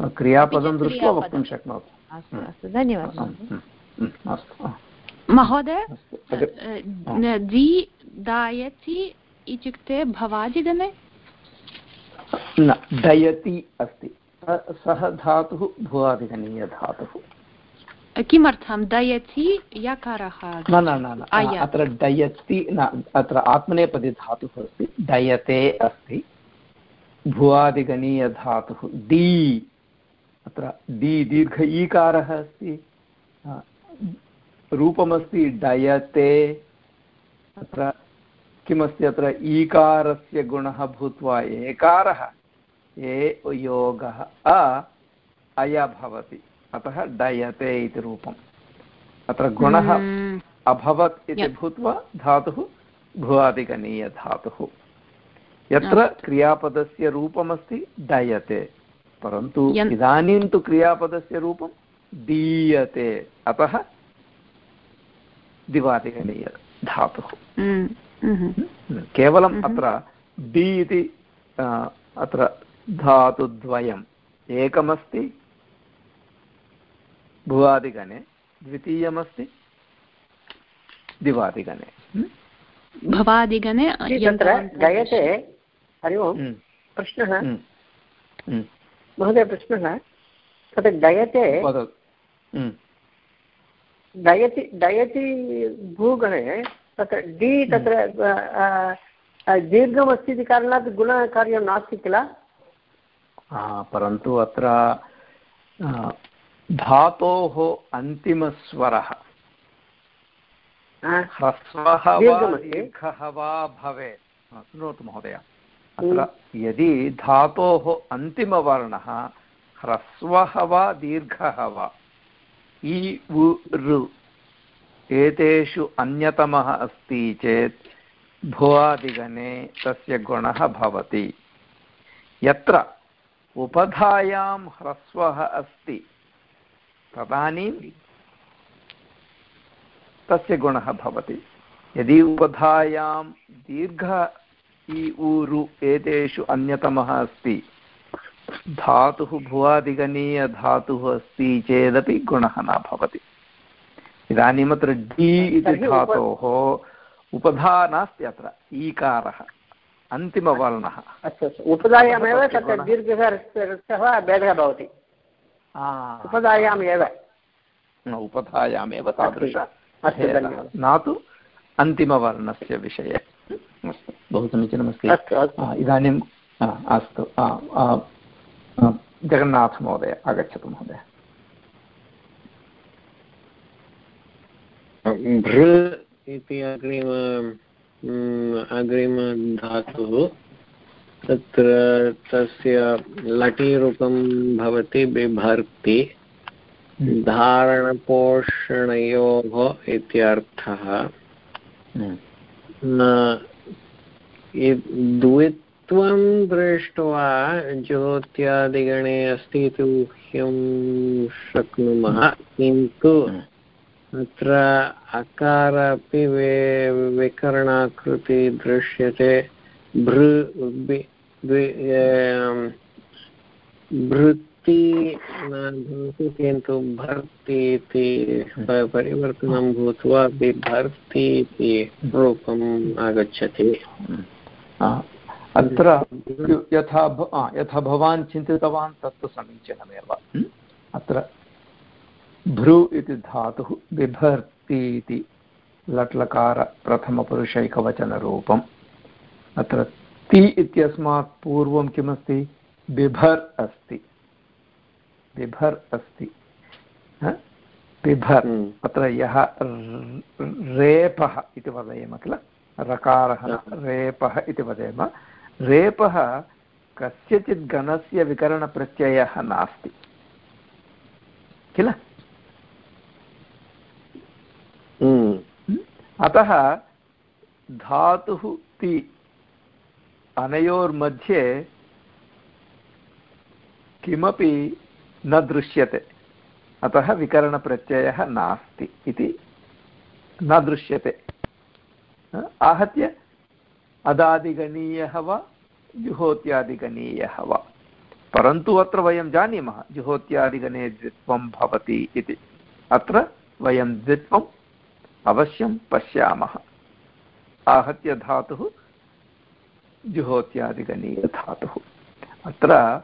क्रियापदं दृष्ट्वा वक्तुं शक्नोति। अस्तु अस्तु। धन्यवादः। अस्तु महोदय दि दायति इत्युक्ते भवादिगणे? न डयति अस्ति। सः धातुः भुवादिगणीयधातुः किमर्थं दयति? यकारः न न न अत्र डयति न अत्र आत्मनेपदी धातुः अस्ति। डयते अस्ति। भुवादिगणीयधातुः डी अत्र डी दीर्घ ईकारः अस्ति। रूपमस्ति डयते अत्र किमस्ति अत्र ईकारस्य गुणः भूत्वा एकारः? ए योगः अ अय भवति। अतः डयते इति रूपम्। अत्र गुणः अभवत् इति भूत्वा धातुः भुवादिगणीयधातुः। यत्र क्रियापदस्य रूपमस्ति डयते। परन्तु इदानीं तु क्रियापदस्य रूपं दीयते। अतः दिवादिगणीयधातुः। केवलम् अत्र डि इति अत्र धातुद्वयम्। एकमस्ति भुवादिगणे द्वितीयमस्ति दिवादिगणे। भवादिगणे तत्र गयते। हरि ओम्। प्रश्नः? महोदय प्रश्नः? तत्र गयते। डयति डयति भूगणे तत्र डि तत्र दीर्घमस्ति इति कारणात् गुणकार्यं नास्ति किल? परन्तु अत्र धातोः अन्तिमस्वरः। ह्रस्वः दीर्घः वा भवेत्। शृणोतु महोदय। अत्र यदि धातोः अन्तिमवर्णः ह्रस्वः वा दीर्घः वा इ उ एतेषु अन्यतमः अस्ति चेत् भुवादिगणे तस्य गुणः भवति। यत्र उपधायां ह्रस्वः अस्ति, तदानीं तस्य गुणः भवति। यदि उपधायां दीर्घ इ ऊरु एतेषु अन्यतमः अस्ति, धातुः भुवादिगणीयधातुः अस्ति चेदपि गुणः न भवति। इदानीम् अत्र डि इति धातोः उपधा नास्ति अत्र ईकारः अन्तिमवर्णः। अस्तु अस्तु। उपधायामेव तत्र दीर्घः भेदः भवति। उपधायाम् एव उपधायामेव तादृश न तु अन्तिमवर्णस्य विषये। बहु समीचीनमस्ति इदानीं अस्तु। जगन्नाथमहोदय आगच्छतु महोदय। भृ इति अग्रिम अग्रिमधातुः तत्र तस्य लटीरूपं भवति बिभर्ति धारणपोषणयोः इत्यर्थः। द्वित्वं दृष्ट्वा ज्योत्यादिगणे अस्ति इति ऊह्यं शक्नुमः किन्तु अत्र अकार अपि वे, विकरणाकृति दृश्यते। भृ भृति न भवति किन्तु भर्ति इति परिवर्तनं भूत्वा बिभर्ति इति रूपम् आगच्छति। अत्र यथा यथा भवान् चिन्तितवान् तत्तु समीचीनमेव। अत्र भ्रू इति धातुः बिभर्ति इति लट्लकार प्रथमपुरुषैकवचनरूपम्। अत्र ति इत्यस्मात् पूर्वं किमस्ति? बिभर् अस्ति। बिभर् अस्ति। बिभर्। अत्र यः रेपः इति वदेम किल? रकारः रेपः इति वदेम। रेपः कस्यचित् गणस्य विकरणप्रत्ययः नास्ति। किल? अतः धातुः ति अनयोर्मध्ये किमपि न दृश्यते। अतः विकरणप्रत्ययः नास्ति इति न दृश्यते। आहत्य अदादिगणीयः वा जुहोत्यादिगणीयः वा? परन्तु अत्र वयं जानीमः, जुहोत्यादिगणे द्वित्वं भवति इति। अत्र वयं द्वित्वम् अवश्यं पश्यामः। आहत्य धातुः, जुहोत्यादिगणीयधातुः। अत्र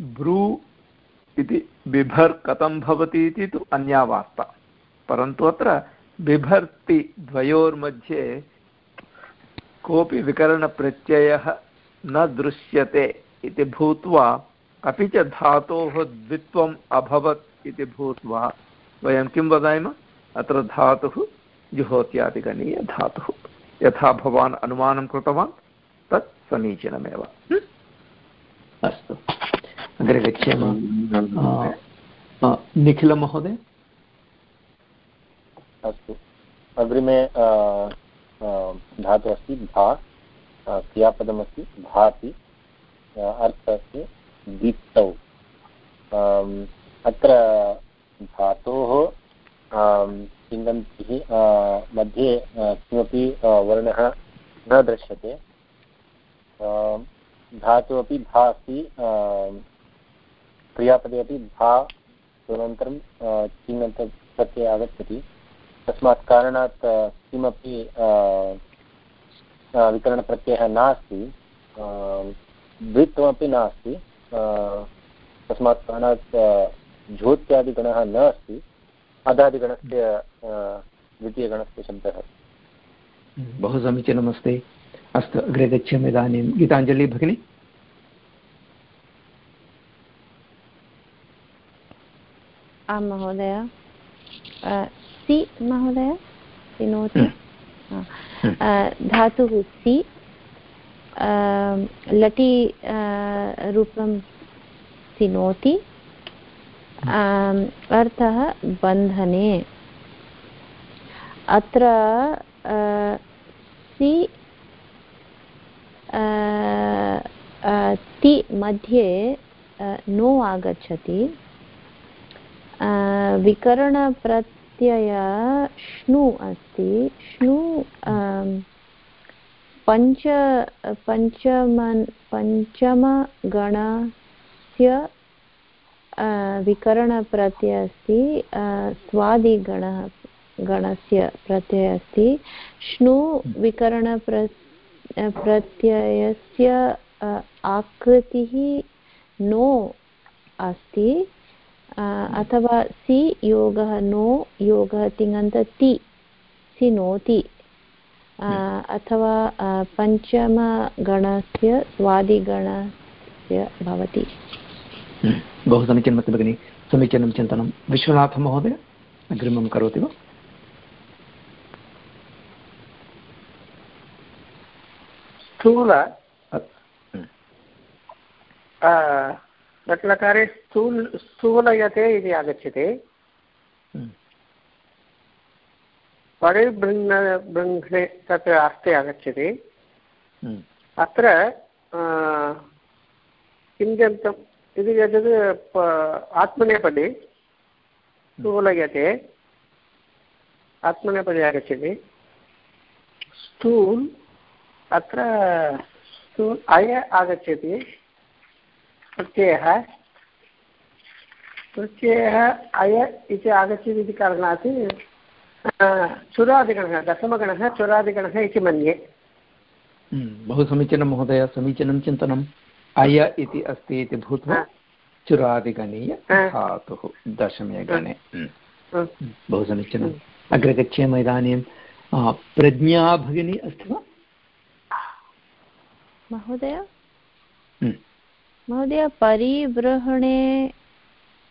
ब्रू इति बिभर् कथं भवति इति तु अन्या वार्ता। परन्तु अत्र बिभर्ति द्वयोर्मध्ये कोऽपि विकरणप्रत्ययः न दृश्यते इति भूत्वा, अपि च धातोः द्वित्वम् अभवत् इति भूत्वा, वयं किं वदामः? अत्र धातुः जुहोत्यादिगणीयधातुः यथा भवान् अनुमानं कृतवान् तत् समीचीनमेव। अस्तु। अग्रे गच्छेम। निखिलमहोदय? अस्तु। अग्रिमे धातुः अस्ति भा क्रियापदमस्ति भाति अर्थः अस्ति दीप्तौ अत्र धातोः लिङ्गन्तिः मध्ये किमपि वर्णः न दृश्यते। धातुः अपि भा अस्ति क्रियापदे अपि भा तदनन्तरं चिङन्त प्रत्ययः आगच्छति। तस्मात् कारणात् किमपि विकरणप्रत्ययः नास्ति। द्वित्वमपि नास्ति। तस्मात् कारणात् झोत्यादिगणः न अस्ति। अदादिगणस्य द्वितीयगणस्य शब्दः। बहु समीचीनमस्ति। अस्तु अग्रे गच्छामि इदानीं। गीताञ्जलिः भगिनी? आं महोदय। सि महोदय? चिनोति धातुः सि। लटि रूपं सिनोति। अर्थः बन्धने। अत्र सि ति मध्ये नो आगच्छति। विकरणप्रत्यय श्नु अस्ति। श्नु पञ्च पञ्चम पञ्चमगणस्य विकरणप्रत्ययः अस्ति स्वादिगणः, गणस्य प्रत्ययः अस्ति। श्नु विकरणप्र प्रत्ययस्य आकृतिः नो अस्ति अथवा सि योगः नो, योगः तिङन्त ति सिनोति अथवा पञ्चमगणस्य स्वादिगणस्य भवति। बहु समीचीनमस्ति भगिनि समीचीनं चिन्तनं। विश्वनाथमहोदय अग्रिमं करोति वा? स्थूल। लट्लकारे स्थूल स्थूलयते इति आगच्छति। परिबृह्ण बृह्णे तत्र अर्थे आगच्छति। अत्र किं गन्तम् इति एतत् आत्मनेपदे स्थूलयते आत्मनेपदे आगच्छति स्थूल् अत्र स्थूल् अय आगच्छति प्रत्ययः प्रत्ययः अय इति आगच्छति इति कारणात् चुरादिगणः दशमगणः चुरादिगणः इति मन्ये बहु समीचीनं महोदय समीचीनं चिन्तनम् अय इति अस्ति इति भूत्वा चुरादिगणीय धातुः दशमे गणे। बहु समीचीनम् अग्रे गच्छेम इदानीं प्रज्ञा भगिनी अस्ति वा? महोदय? महोदय परिबृहणे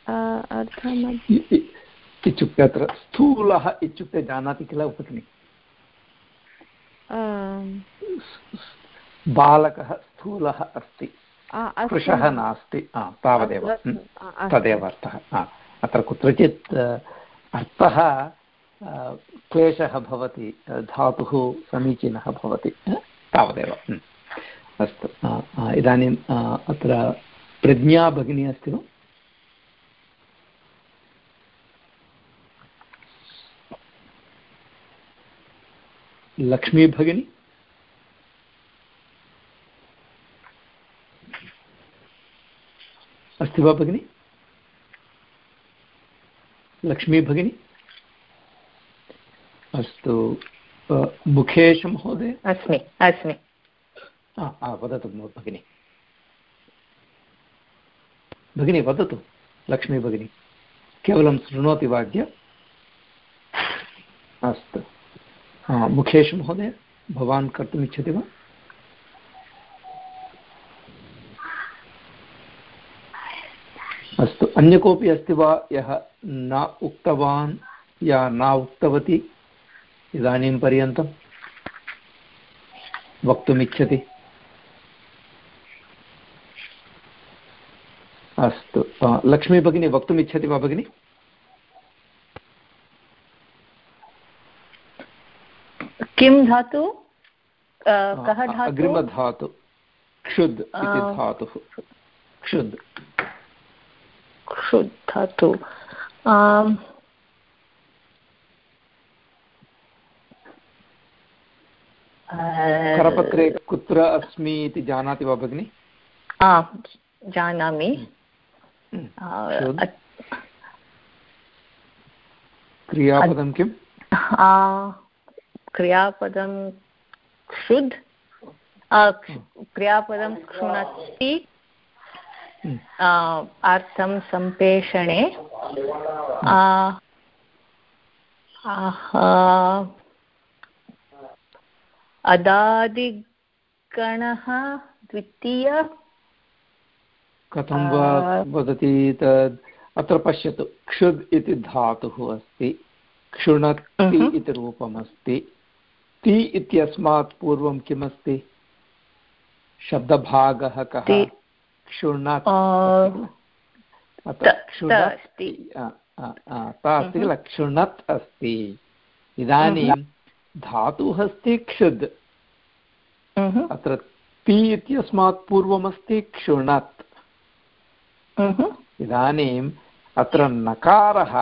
अर्थम् इत्युक्ते अत्र स्थूलः इत्युक्ते जानाति किल भगिनि बालकः स्थूलः अस्ति। कृशः नास्ति. तावदेव. तदेव अर्थः. अत्र कुत्रचित् अर्थः क्लेशः भवति धातुः समीचीनः भवति. तावदेव. अस्तु. इदानीम् अत्र प्रज्ञा भगिनी अस्ति वा? लक्ष्मी भगिनी? अस्ति वा भगिनि? लक्ष्मी भगिनी? अस्तु मुखेश महोदय? अस्मि अस्मि। वदतु भगिनि। भगिनी वदतु लक्ष्मी भगिनी। केवलं शृणोति वा अद्य अस्तु मुखेश महोदय भवान् कर्तुमिच्छति वा अस्तु अन्य कोऽपि अस्ति वा? यः न उक्तवान् या न उक्तवती? इदानीं पर्यन्तं वक्तुमिच्छति। अस्तु। लक्ष्मी भगिनी वक्तुमिच्छति वा भगिनि? किं धातु? कः धातु? अग्रिमधातु। क्षुद् इति धातुः। क्षुद्। क्षुद् धातु करपत्रे कुत्र अस्मि इति जानाति वा भगिनि? जानामि। क्रियापदं किम्? क्रियापदं क्षुद् क्रियापदं क्षुणस्ति अर्थं सम्प्रेषणे अदादिगणः द्वितीय कथं वा वदति तद्? अत्र पश्यतु क्षुद् इति धातुः अस्ति क्षुणक्ति इति रूपमस्ति ति इत्यस्मात् पूर्वं किमस्ति? शब्दभागः कः? क्षुणत् अस्ति। किल क्षुणत् अस्ति इदानीं धातुः अस्ति क्षुद्। अत्र ति इत्यस्मात् पूर्वमस्ति क्षुणत्। इदानीम् अत्र नकारः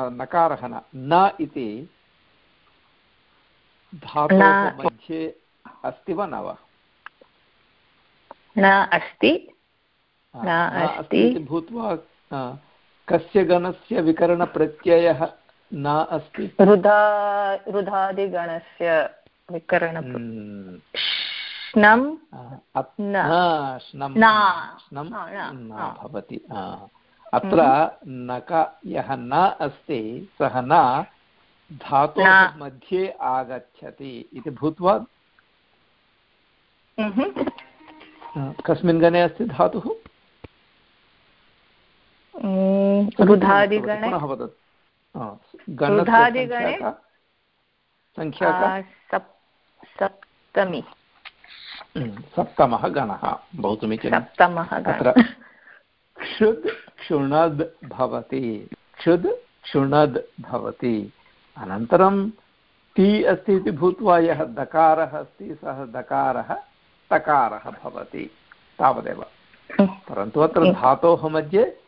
नकारः न न इति धातोः मध्ये अस्ति वा न वा? न अस्ति। अस्ति। भूत्वा कस्य गणस्य विकरणप्रत्ययः न अस्ति? रुधा रुधादिगणस्य विकरण स्नं भवति अत्र नक यः न अस्ति सः न धातोः मध्ये आगच्छति इति भूत्वा। कस्मिन् गणे अस्ति धातुः? रुधादिगणे रुधादिगणे सप्तमी। सप्तमः गणः बहु समीचीनं सप्तमः अत्र क्षुद् क्षुणद् भवति क्षुद् क्षुणद् भवति। अनन्तरं ति अस्ति इति भूत्वा यः दकारः अस्ति सः दकारः तकारः भवति तावदेव। परन्तु अत्र धातोः मध्ये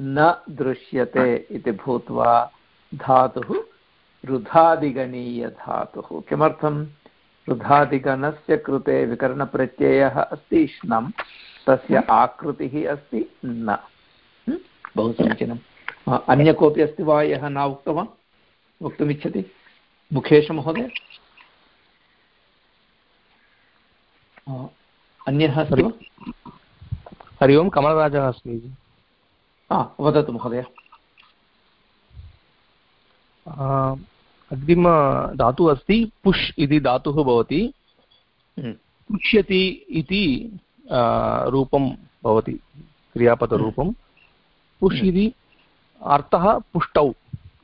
न दृश्यते इति भूत्वा धातुः रुधादिगणीयधातुः। किमर्थं? रुधादिगणस्य कृते विकरणप्रत्ययः अस्ति श्नं तस्य आकृतिः अस्ति न। बहु समीचीनम् अन्य कोऽपि अस्ति वा? यः न उक्तवान्? वक्तुमिच्छति? मुखेशमहोदय अन्यः अस्ति वा? हरि ओं कमलराजः अस्मि। वदतु महोदय अग्रिमधातुः अस्ति पुष् इति धातुः भवति। पुष्यति इति रूपं भवति क्रियापदरूपं। पुष् इति अर्थः पुष्टौ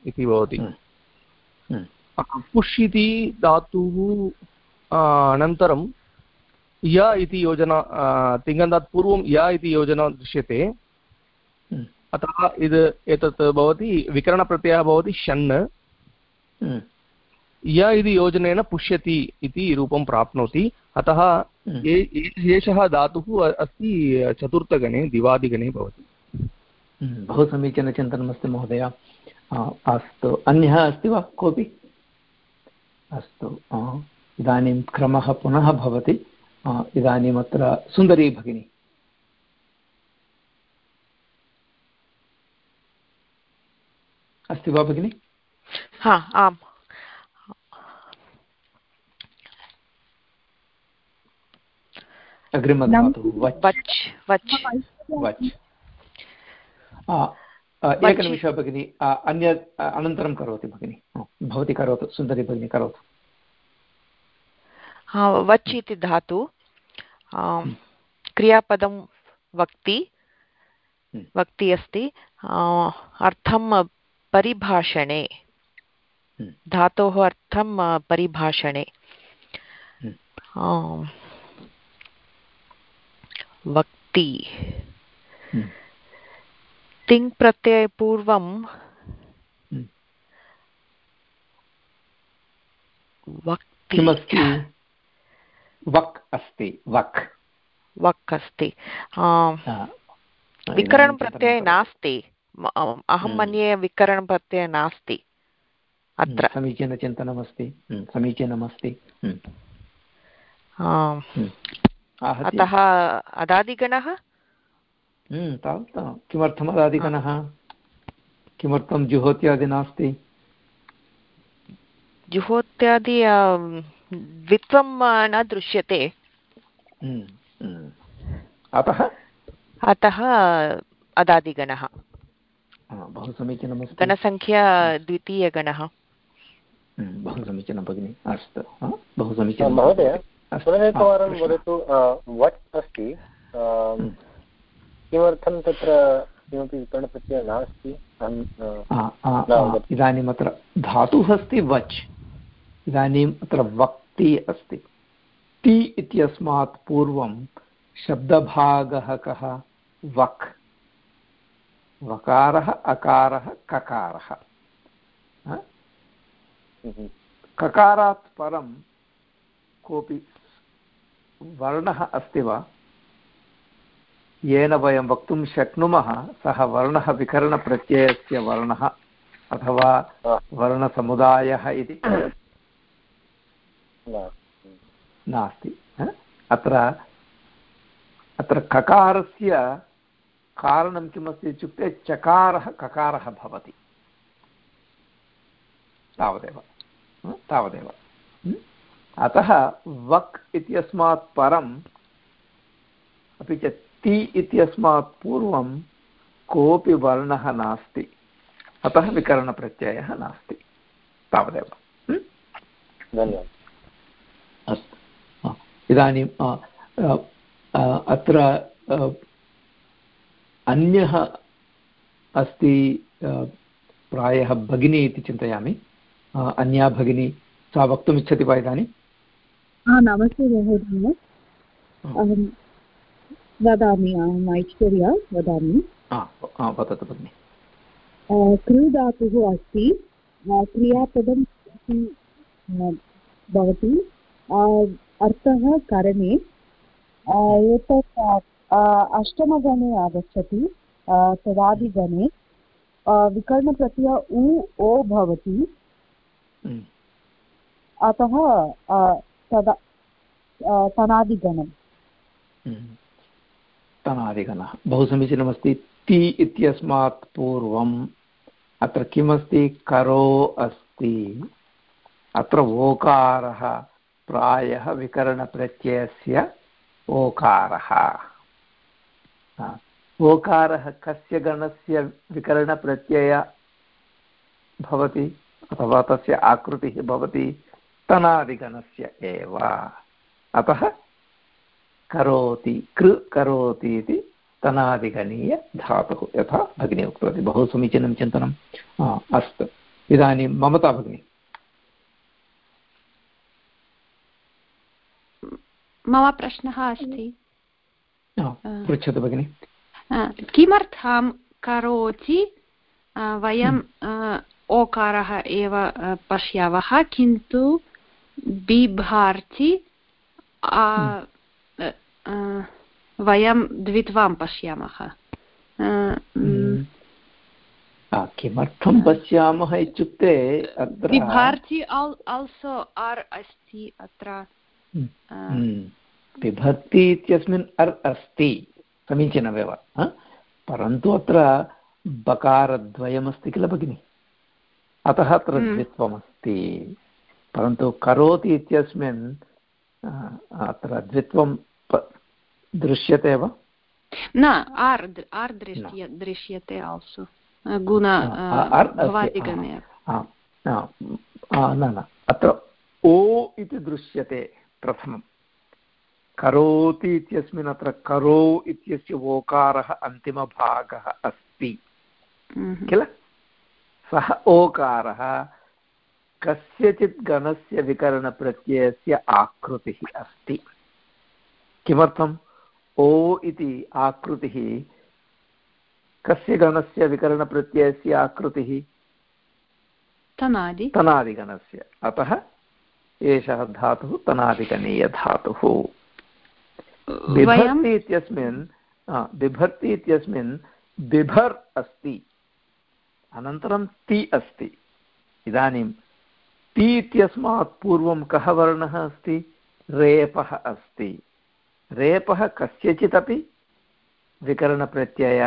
इति भवति। पुष् इति धातुः अनन्तरं य इति योजना तिङन्तात् पूर्वं य इति योजना दृश्यते अतः इद् एतत् भवति विकरणप्रत्ययः भवति शन्। य इति योजनेन पुष्यति इति रूपं प्राप्नोति। अतः एषः धातुः अस्ति चतुर्थगणे दिवादिगणे भवति। बहु समीचीनचिन्तनमस्ति महोदय। अस्तु। अन्यः अस्ति वा कोऽपि? अस्तु। इदानीं क्रमः पुनः भवति। इदानीम् अत्र सुन्दरी भगिनी। अस्ति वा भगिनि? हा आम्। अग्रिमधातुः वच्। वच् वच्। एकनिमिषः भगिनि अन्य अनन्तरं करोति भगिनि। भवती करोतु सुन्दरी भगिनी करोतु। वच् इति धातु। क्रियापदं वक्ति। हम्म। वक्ति अस्ति। अर्थं परिभाषणे। हम्म। धातोः अर्थं परिभाषणे। हम्म। वक्ति। तिङ् प्रत्ययपूर्वं वक्ति। वक् अस्ति वक्। वक् अस्ति। विकरणप्रत्यये नास्ति। अहं हम्म। मन्ये विकरणप्रत्ययः नास्ति अत्र। हम्म, समीचीनचिन्तनमस्ति हम्म, समीचीनमस्ति अतः अदादिगणः? तावत् किमर्थम् अदादिगणः? किमर्थं जुहोत्यादि नास्ति? जुहोत्यादि द्वित्वं न दृश्यते। अतः? अतः अदादिगणः। बहु समीचीनमस्ति गणसङ्ख्या द्वितीयगणः बहु समीचीनं भगिनि अस्तु बहु समीचीनं महोदय पुनः एकवारं वदतु वट् अस्ति किमर्थं तत्र किमपि विकरणप्रत्ययः नास्ति? इदानीम् अत्र धातुः अस्ति वच्. इदानीम् अत्र वक्ति अस्ति। ति इत्यस्मात् पूर्वं शब्दभागः कः? वक्. वकारः अकारः ककारः। ककारात् परं कोऽपि वर्णः अस्ति वा? येन वयं वक्तुं शक्नुमः सः वर्णः विकरणप्रत्ययस्य वर्णः अथवा वर्णसमुदायः इति? नास्ति। अत्र अत्र ककारस्य कारणं किमस्ति इत्युक्ते चकारः ककारः भवति। तावदेव। तावदेव। अतः वक् इत्यस्मात् परम् अपि च ति इत्यस्मात् पूर्वं कोऽपि वर्णः नास्ति। अतः विकरणप्रत्ययः नास्ति। तावदेव। धन्यवादः। अस्तु। इदानीं अत्र अन्यः अस्ति प्रायः भगिनी इति चिन्तयामि। अन्या भगिनी सा वक्तुमिच्छति वा इदानीं? नमस्ते महोदय। वदामि अहम् ऐश्वर्या वदामि। वदतु भगिनि। कृ धातुः अस्ति। क्रियापदं भवति अर्थः करणे। एतत् अष्टमगणे आगच्छति तदादिगणे विकरणप्रत्यय उ ओ भवति। अतः तदा तनादिगणं तनादिगणः। बहु समीचीनमस्ति ति इत्यस्मात् पूर्वम्। अत्र किमस्ति? करो अस्ति। अत्र ओकारः प्रायः विकरणप्रत्ययस्य ओकारः। ओकारः कस्य गणस्य विकरणप्रत्यय भवति अथवा तस्य आकृतिः भवति तनादिगणस्य एव। अतः करोति, कृ करोति इति तनादिगणीयधातुः यथा भगिनी उक्तवती। बहु समीचीनं चिन्तनम् अस्तु। इदानीं ममता भगिनी। मम प्रश्नः अस्ति। पृच्छतु भगिनि किमर्थं करोति वयं ओकारः एव पश्यावः किन्तु बिभार्ति वयं द्वित्वां पश्यामः किमर्थं पश्यामः इत्युक्ते बिभार्ति आल्सो आर् अस्ति अत्र बिभर्ति इत्यस्मिन् अर् अस्ति। समीचीनमेव परन्तु अत्र बकारद्वयमस्ति किल भगिनि? अतः अत्र द्वित्वमस्ति। परन्तु करोति इत्यस्मिन् अत्र द्वित्वं दृश्यते वा? न आर् आर् दृश्य दृश्यते आल्सो गुण न न। अत्र ओ इति दृश्यते प्रथमं करोति इत्यस्मिन् अत्र करो इत्यस्य ओकारः अन्तिमभागः अस्ति। किल? सः ओकारः कस्यचित् गणस्य विकरणप्रत्ययस्य आकृतिः अस्ति। किमर्थम्? ओ इति आकृतिः कस्य गणस्य विकरणप्रत्ययस्य आकृतिः? तनादि। तनादिगणस्य। अतः एषः धातुः तनादिगणीयधातुः। बिभर्ति इत्यस्मिन् बिभर्ति इत्यस्मिन् बिभर् अस्ति। अनन्तरं ति अस्ति। इदानीं ति इत्यस्मात् पूर्वं कः वर्णः अस्ति? रेपः अस्ति। रेपः कस्यचिदपि विकरणप्रत्यय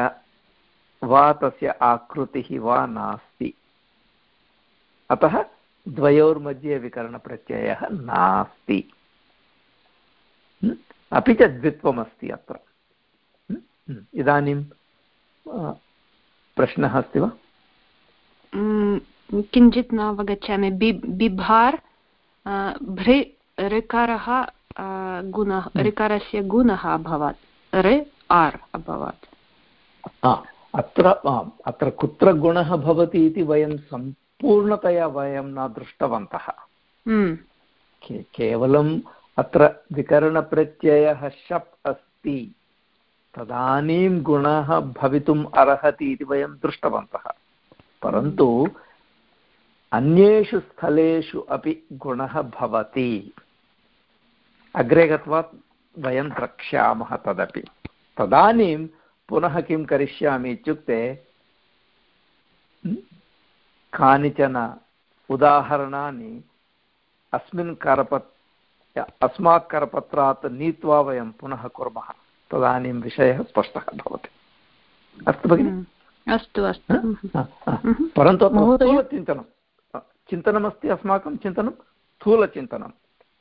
वा तस्य आकृतिः वा नास्ति। अतः द्वयोर्मध्ये विकरणप्रत्ययः नास्ति। अपि च द्वित्वमस्ति अत्र। इदानीं प्रश्नः अस्ति वा? किञ्चित् न अवगच्छामि। बिभार् भृ ऋकारः गुणः ऋकारस्य गुणः अभवत्। ऋ आर् अभवत्। अत्र अत्र कुत्र गुणः भवति इति वयं सम्पूर्णतया वयं न दृष्टवन्तः। केवलम् अत्र विकरणप्रत्ययः शप् अस्ति। तदानीं गुणः भवितुम् अर्हति इति वयं दृष्टवन्तः। परन्तु अन्येषु स्थलेषु अपि गुणः भवति। अग्रे गत्वा वयं द्रक्ष्यामः तदपि। तदानीं पुनः किं करिष्यामि इत्युक्ते, कानिचन उदाहरणानि अस्मिन् करपत् अस्मात् करपत्रात् नीत्वा वयं पुनः कुर्मः। तदानीं विषयः स्पष्टः भवति। अस्तु भगिनि? अस्तु अस्तु। परन्तु स्थूलचिन्तनं। चिन्तनमस्ति अस्माकं चिन्तनं? स्थूलचिन्तनम्।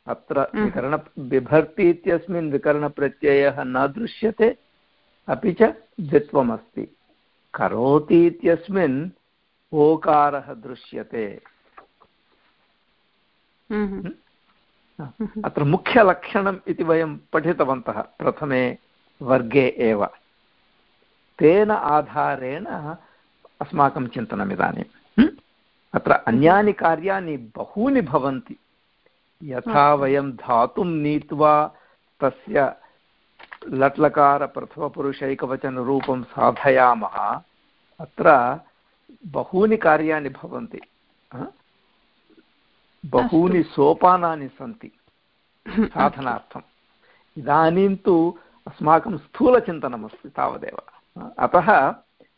अत्र विकरण बिभर्ति इत्यस्मिन् विकरणप्रत्ययः न दृश्यते अपि च द्वित्वमस्ति। करोति इत्यस्मिन् ओकारः दृश्यते। अत्र मुख्यलक्षणम् इति वयं पठितवन्तः प्रथमे वर्गे एव। तेन आधारेण अस्माकं चिन्तनम् इदानीम् अत्र अन्यानि कार्याणि बहूनि भवन्ति। यथा वयं धातुं नीत्वा तस्य लट्लकारप्रथमपुरुषैकवचनरूपं साधयामः अत्र बहूनि कार्याणि भवन्ति। बहूनि सोपानानि सन्ति। साधनार्थम् इदानीं तु अस्माकं स्थूलचिन्तनमस्ति तावदेव। अतः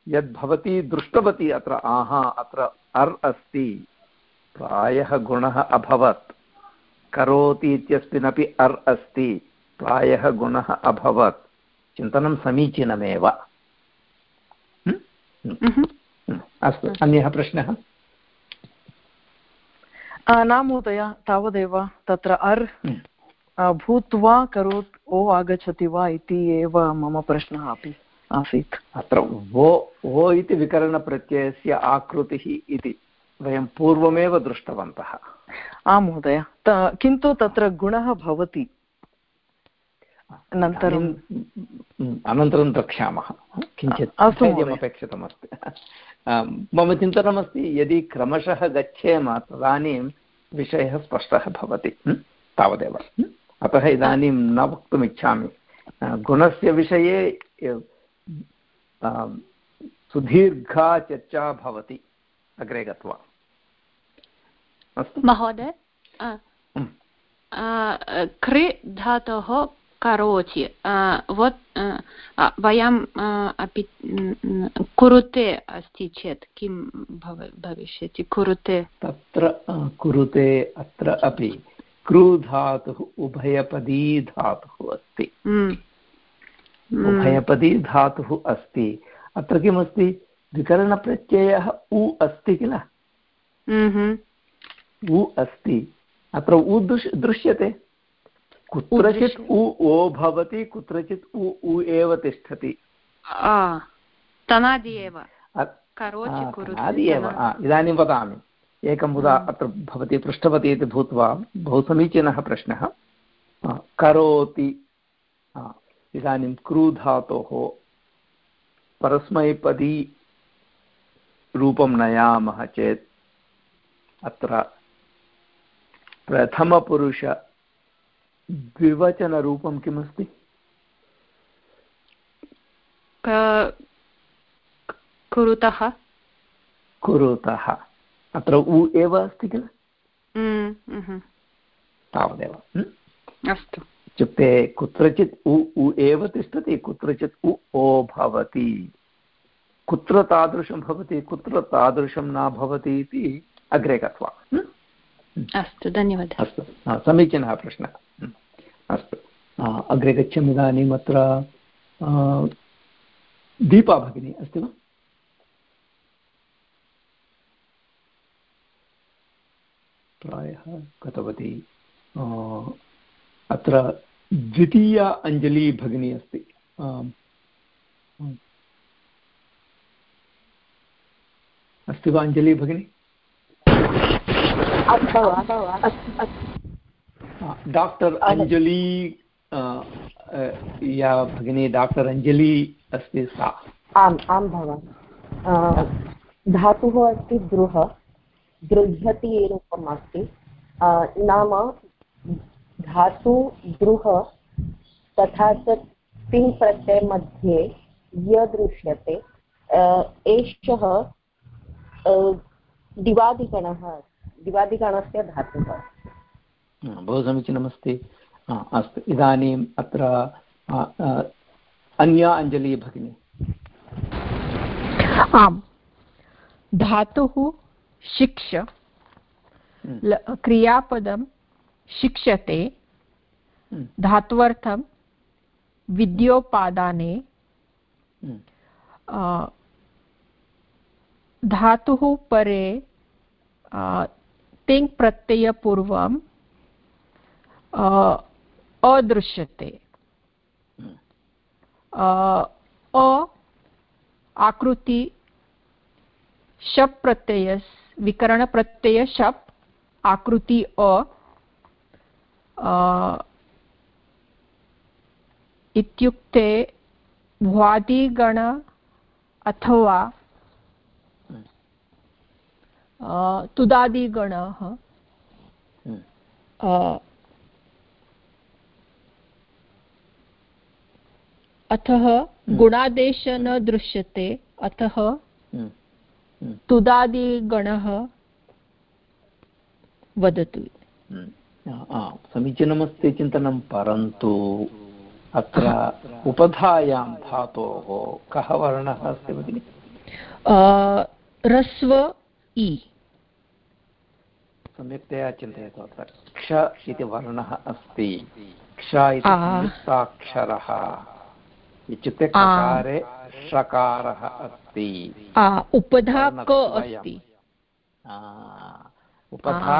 यद् भवती दृष्टवती अत्र आहा अत्र अर् अस्ति प्रायः गुणः अभवत्। करोति इत्यस्मिन्नपि अर् अस्ति प्रायः गुणः अभवत्। चिन्तनं समीचीनमेव। अस्तु अन्यः प्रश्नः? न महोदय तावदेव तत्र अर् भूत्वा करोत् ओ आगच्छति वा इति एव मम प्रश्नः अपि आसीत्। अत्र वो ओ इति विकरणप्रत्ययस्य आकृतिः इति वयं पूर्वमेव दृष्टवन्तः। आं महोदय। किन्तु तत्र गुणः भवति। अनन्तरं द्रक्ष्यामः। किञ्चित् धैर्यमपेक्षितमस्ति। मम चिन्तनमस्ति यदि क्रमशः गच्छेम तदानीं विषयः स्पष्टः भवति तावदेव। अतः इदानीं न वक्तुमिच्छामि। गुणस्य विषये सुदीर्घा चर्चा भवति अग्रे गत्वा। अस्तु। महोदय कृ धातोः करोति वयं अपि कुरुते अस्ति चेत् किं भव भविष्यति कुरुते तत्र कुरुते अत्र अपि धातुः उभयपदी धातुः अस्ति उभयपदी धातुः अस्ति अत्र किमस्ति विकरणप्रत्ययः उ अस्ति किल उ अस्ति अत्र उ दृश् दृश्यते कुत्रचित् उ ओ भवति कुत्रचित् उ उ एव तिष्ठति। तनादि एव। तनादि एव इदानीं वदामि। एकम् उदा अत्र भवती पृष्टवती इति भूत्वा बहु समीचीनः प्रश्नः। करोति। इदानीं क्रूधातोः परस्मैपदी रूपं नयामः चेत् अत्र प्रथमपुरुष द्विवचनरूपं किमस्ति? कुरुतः। कुरुतः। अत्र उ एव अस्ति किल? तावदेव। अस्तु। इत्युक्ते कुत्रचित् उ उ एव तिष्ठति कुत्रचित् उ ओ भवति। कुत्र तादृशं भवति कुत्र तादृशं न भवति इति अग्रे गत्वा। अस्तु धन्यवादः। अस्तु। समीचीनः प्रश्नः। अस्तु अग्रे गच्छामि इदानीम् अत्र दीपा भगिनी अस्ति वा? प्रायः गतवती। अत्र द्वितीया अञ्जली भगिनी अस्ति। अस्ति वा अञ्जली भगिनी? डाक्टर् अञ्जली या भगिनी डाक्टर् अञ्जली अस्ति सा? आम् आं भवान्। धातुः अस्ति द्रुह दृह्यति रूपम् अस्ति। नाम धातु द्रुह तथा च तिङ् प्रत्ययमध्ये य दृश्यते। एषः दिवादिगणः दिवादिगणस्य धातुः। बहु समीचीनमस्ति। अस्तु। इदानीम् अत्र अन्या अञ्जली भगिनी। आम्। धातुः शिक्ष। क्रियापदं शिक्षते। धात्वर्थं विद्योपादाने। धातुः परे तिङ् प्रत्ययपूर्वं अदृश्यते अ आकृति शप् प्रत्यय विकरणप्रत्यय शप् आकृति अ इत्युक्ते भ्वादिगण अथवा तुदादिगणः अतः गुणादेश न दृश्यते अतः तुदादिगणः वदतु। समीचीनमस्ति चिन्तनं परन्तु अत्र उपधायां धातोः कः वर्णः अस्ति भगिनि? रस्व इ। सम्यक्तया चिन्तयतु अत्र। क्ष इति वर्णः अस्ति। क्ष इति संयुक्ताक्षरः। इत्युक्ते ककारे षकारः अस्ति। उपधा क अस्ति। उपधा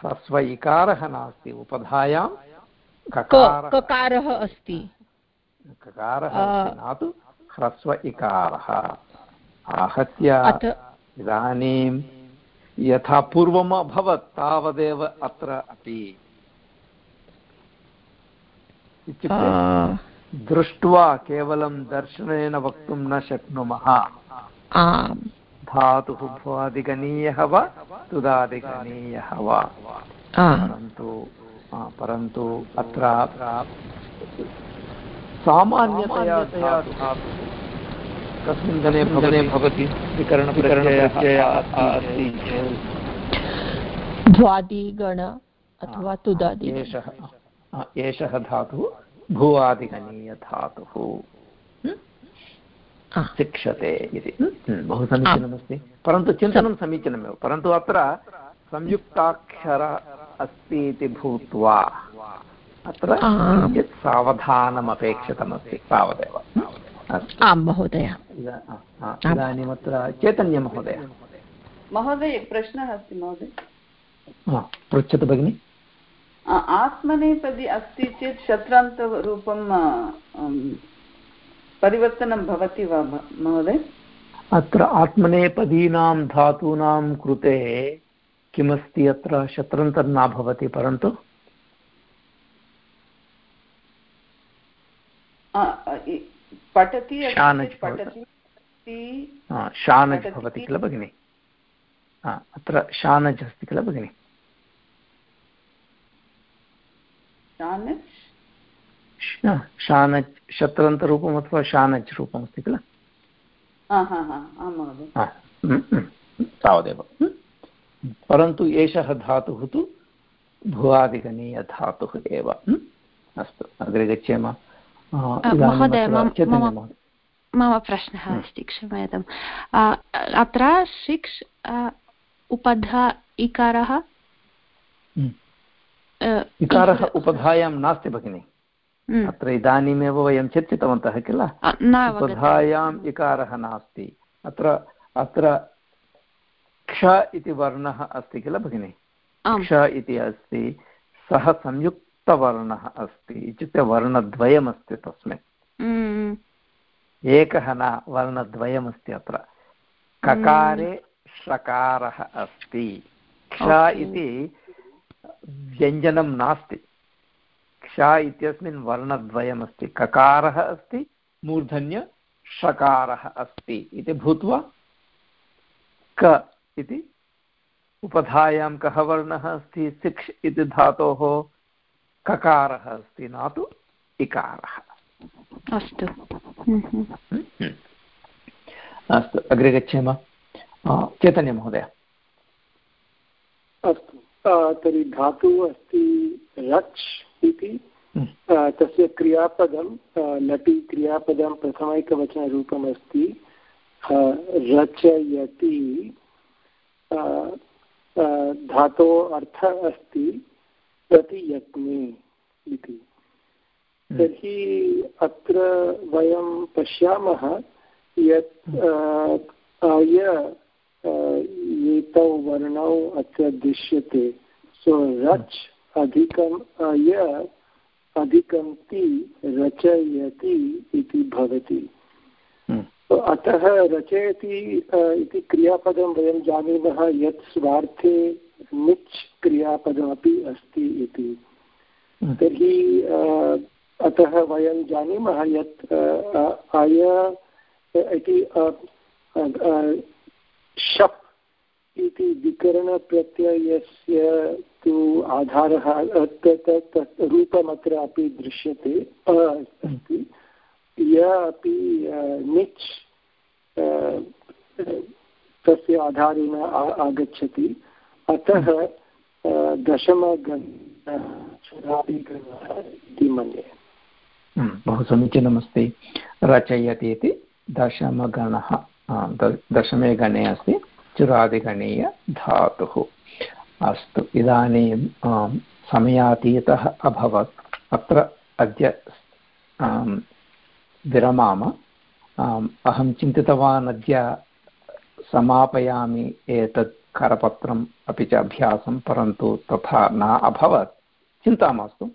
ह्रस्व इकारः नास्ति। उपधायां ककारः अस्ति। ककारः न तु ह्रस्व इकारः। आहत्य इदानीं यथा पूर्वम् अभवत् तावदेव अत्र अपि। इत्युक्ते दृष्ट्वा केवलं दर्शनेन वक्तुं न शक्नुमः। धातुः भुवादिगणीयः वा तुदादिगणीयः वा? परन्तु परन्तु अत्र सामान्यतया कस्मिन् गणे भवने भवति अस्ति भ्वादिगण अथवा तुदादि एषः एषः धातुः भुवादिगणीयधातुः शिक्षते इति। बहु समीचीनमस्ति। परन्तु चिन्तनं समीचीनमेव। परन्तु अत्र संयुक्ताक्षर अस्ति इति भूत्वा अत्र किञ्चित् सावधानम् अपेक्षितमस्ति तावदेव आं महोदय। इदानीम् अत्र चैतन्यमहोदय। महोदय प्रश्नः अस्ति महोदय। पृच्छतु भगिनि। आत्मनेपदी अस्ति चेत् शत्रान्तरूपं परिवर्तनं भवति वा महोदय? अत्र आत्मनेपदीनां धातूनां कृते किमस्ति अत्र? शत्रन्तर् न भवति परन्तु? पठति शानज् भवति। किल भगिनि? अत्र शानज् अस्ति किल भगिनि? शानज् शत्रन्तरूपम् अथवा शानज् रूपमस्ति किल? तावदेव। परन्तु एषः धातुः तु भुवादिगणीयधातुः एव। अस्तु अग्रे गच्छेम। मम प्रश्नः अस्ति क्षम्यताम्। अत्र सिक्स् उपधा इकारः? इकारः उपधायां नास्ति भगिनि। अत्र इदानीमेव वयं चर्चितवन्तः किल? उपधायाम् इकारः नास्ति। अत्र अत्र क्ष इति वर्णः अस्ति किल भगिनि? क्ष इति अस्ति सः संयुक्तवर्णः अस्ति इत्युक्ते वर्णद्वयमस्ति तस्मिन् एकः न वर्णद्वयमस्ति अत्र। ककारे षकारः अस्ति। क्ष इति व्यञ्जनं नास्ति। क्ष इत्यस्मिन् वर्णद्वयमस्ति। ककारः अस्ति मूर्धन्य षकारः अस्ति इति भूत्वा क इति उपधायां कः वर्णः अस्ति? सिक्ष् इति धातोः ककारः अस्ति न तु इकारः। अस्तु। अस्तु अग्रे गच्छेम। चैतन्यमहोदय। अस्तु। तर्हि धातुः अस्ति रच् इति। तस्य क्रियापदं लटि क्रियापदं प्रथमैकवचनरूपम् अस्ति। रचयति। धातो अर्थ अस्ति प्रतियत्ने इति। तर्हि अत्र वयं पश्यामः यत् अय एतौ वर्णौ अत्र दृश्यते सो रच् अधिकम् अय अधिकं ति रचयति इति भवति। अतः रचयति इति क्रियापदं वयं जानीमः यत् स्वार्थे निच् क्रियापदमपि अस्ति इति। तर्हि अतः वयं जानीमः यत् अय इति शप् इति विकरणप्रत्ययस्य तु आधारः तत् रूपमत्र अपि दृश्यते अस्ति। य अपि निच् तस्य आधारेण आगच्छति। अतः दशमगणः इति मन्ये। बहु समीचीनमस्ति। रचयति इति दशमगणः दशमे गणे अस्ति। चुरादिगणीय धातुः। अस्तु, इदानीं समयातीतः अभवत्। अत्र अद्य विरमाम। अहं चिन्तितवान् अद्य समापयामि एतत् करपत्रम् अपि च अभ्यासं, परन्तु तथा न अभवत्। चिन्ता मास्तु।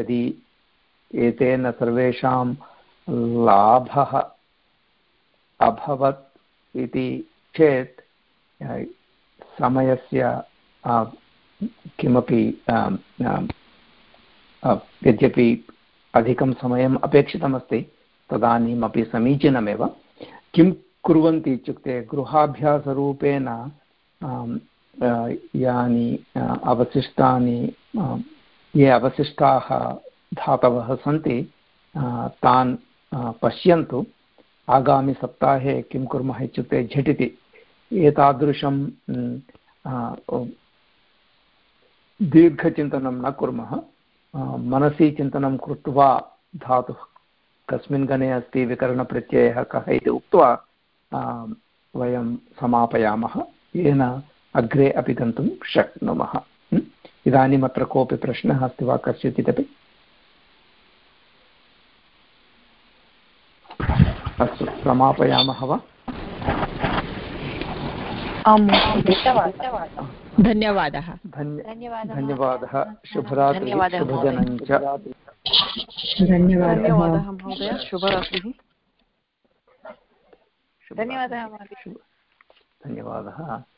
यदि एतेन सर्वेषां लाभः अभवत् इति चेत् समयस्य किमपि यद्यपि अधिकं समयम् अपेक्षितमस्ति, तदानीमपि समीचीनमेव। किं कुर्वन्ति इत्युक्ते, गृहाभ्यासरूपेण यानि अवशिष्टानि ये अवशिष्टाः धातवः सन्ति तान् पश्यन्तु। आगामिसप्ताहे किं कुर्मः इत्युक्ते, झटिति। एतादृशं दीर्घचिन्तनं न कुर्मः। मनसि चिन्तनं कृत्वा धातुः कस्मिन् गणे अस्ति, विकरणप्रत्ययः कः इति उक्त्वा वयं समापयामः। येन अग्रे अपि गन्तुं शक्नुमः। इदानीम् अत्र कोऽपि प्रश्नः अस्ति वा कस्यचिदपि अस्तु, समापयामः वा? धन्यवादः। धन्यवादः। शुभरात्रिः। शुभजनं च धन्यवादः महोदय। शुभरात्रिः। धन्यवादः धन्यवादः।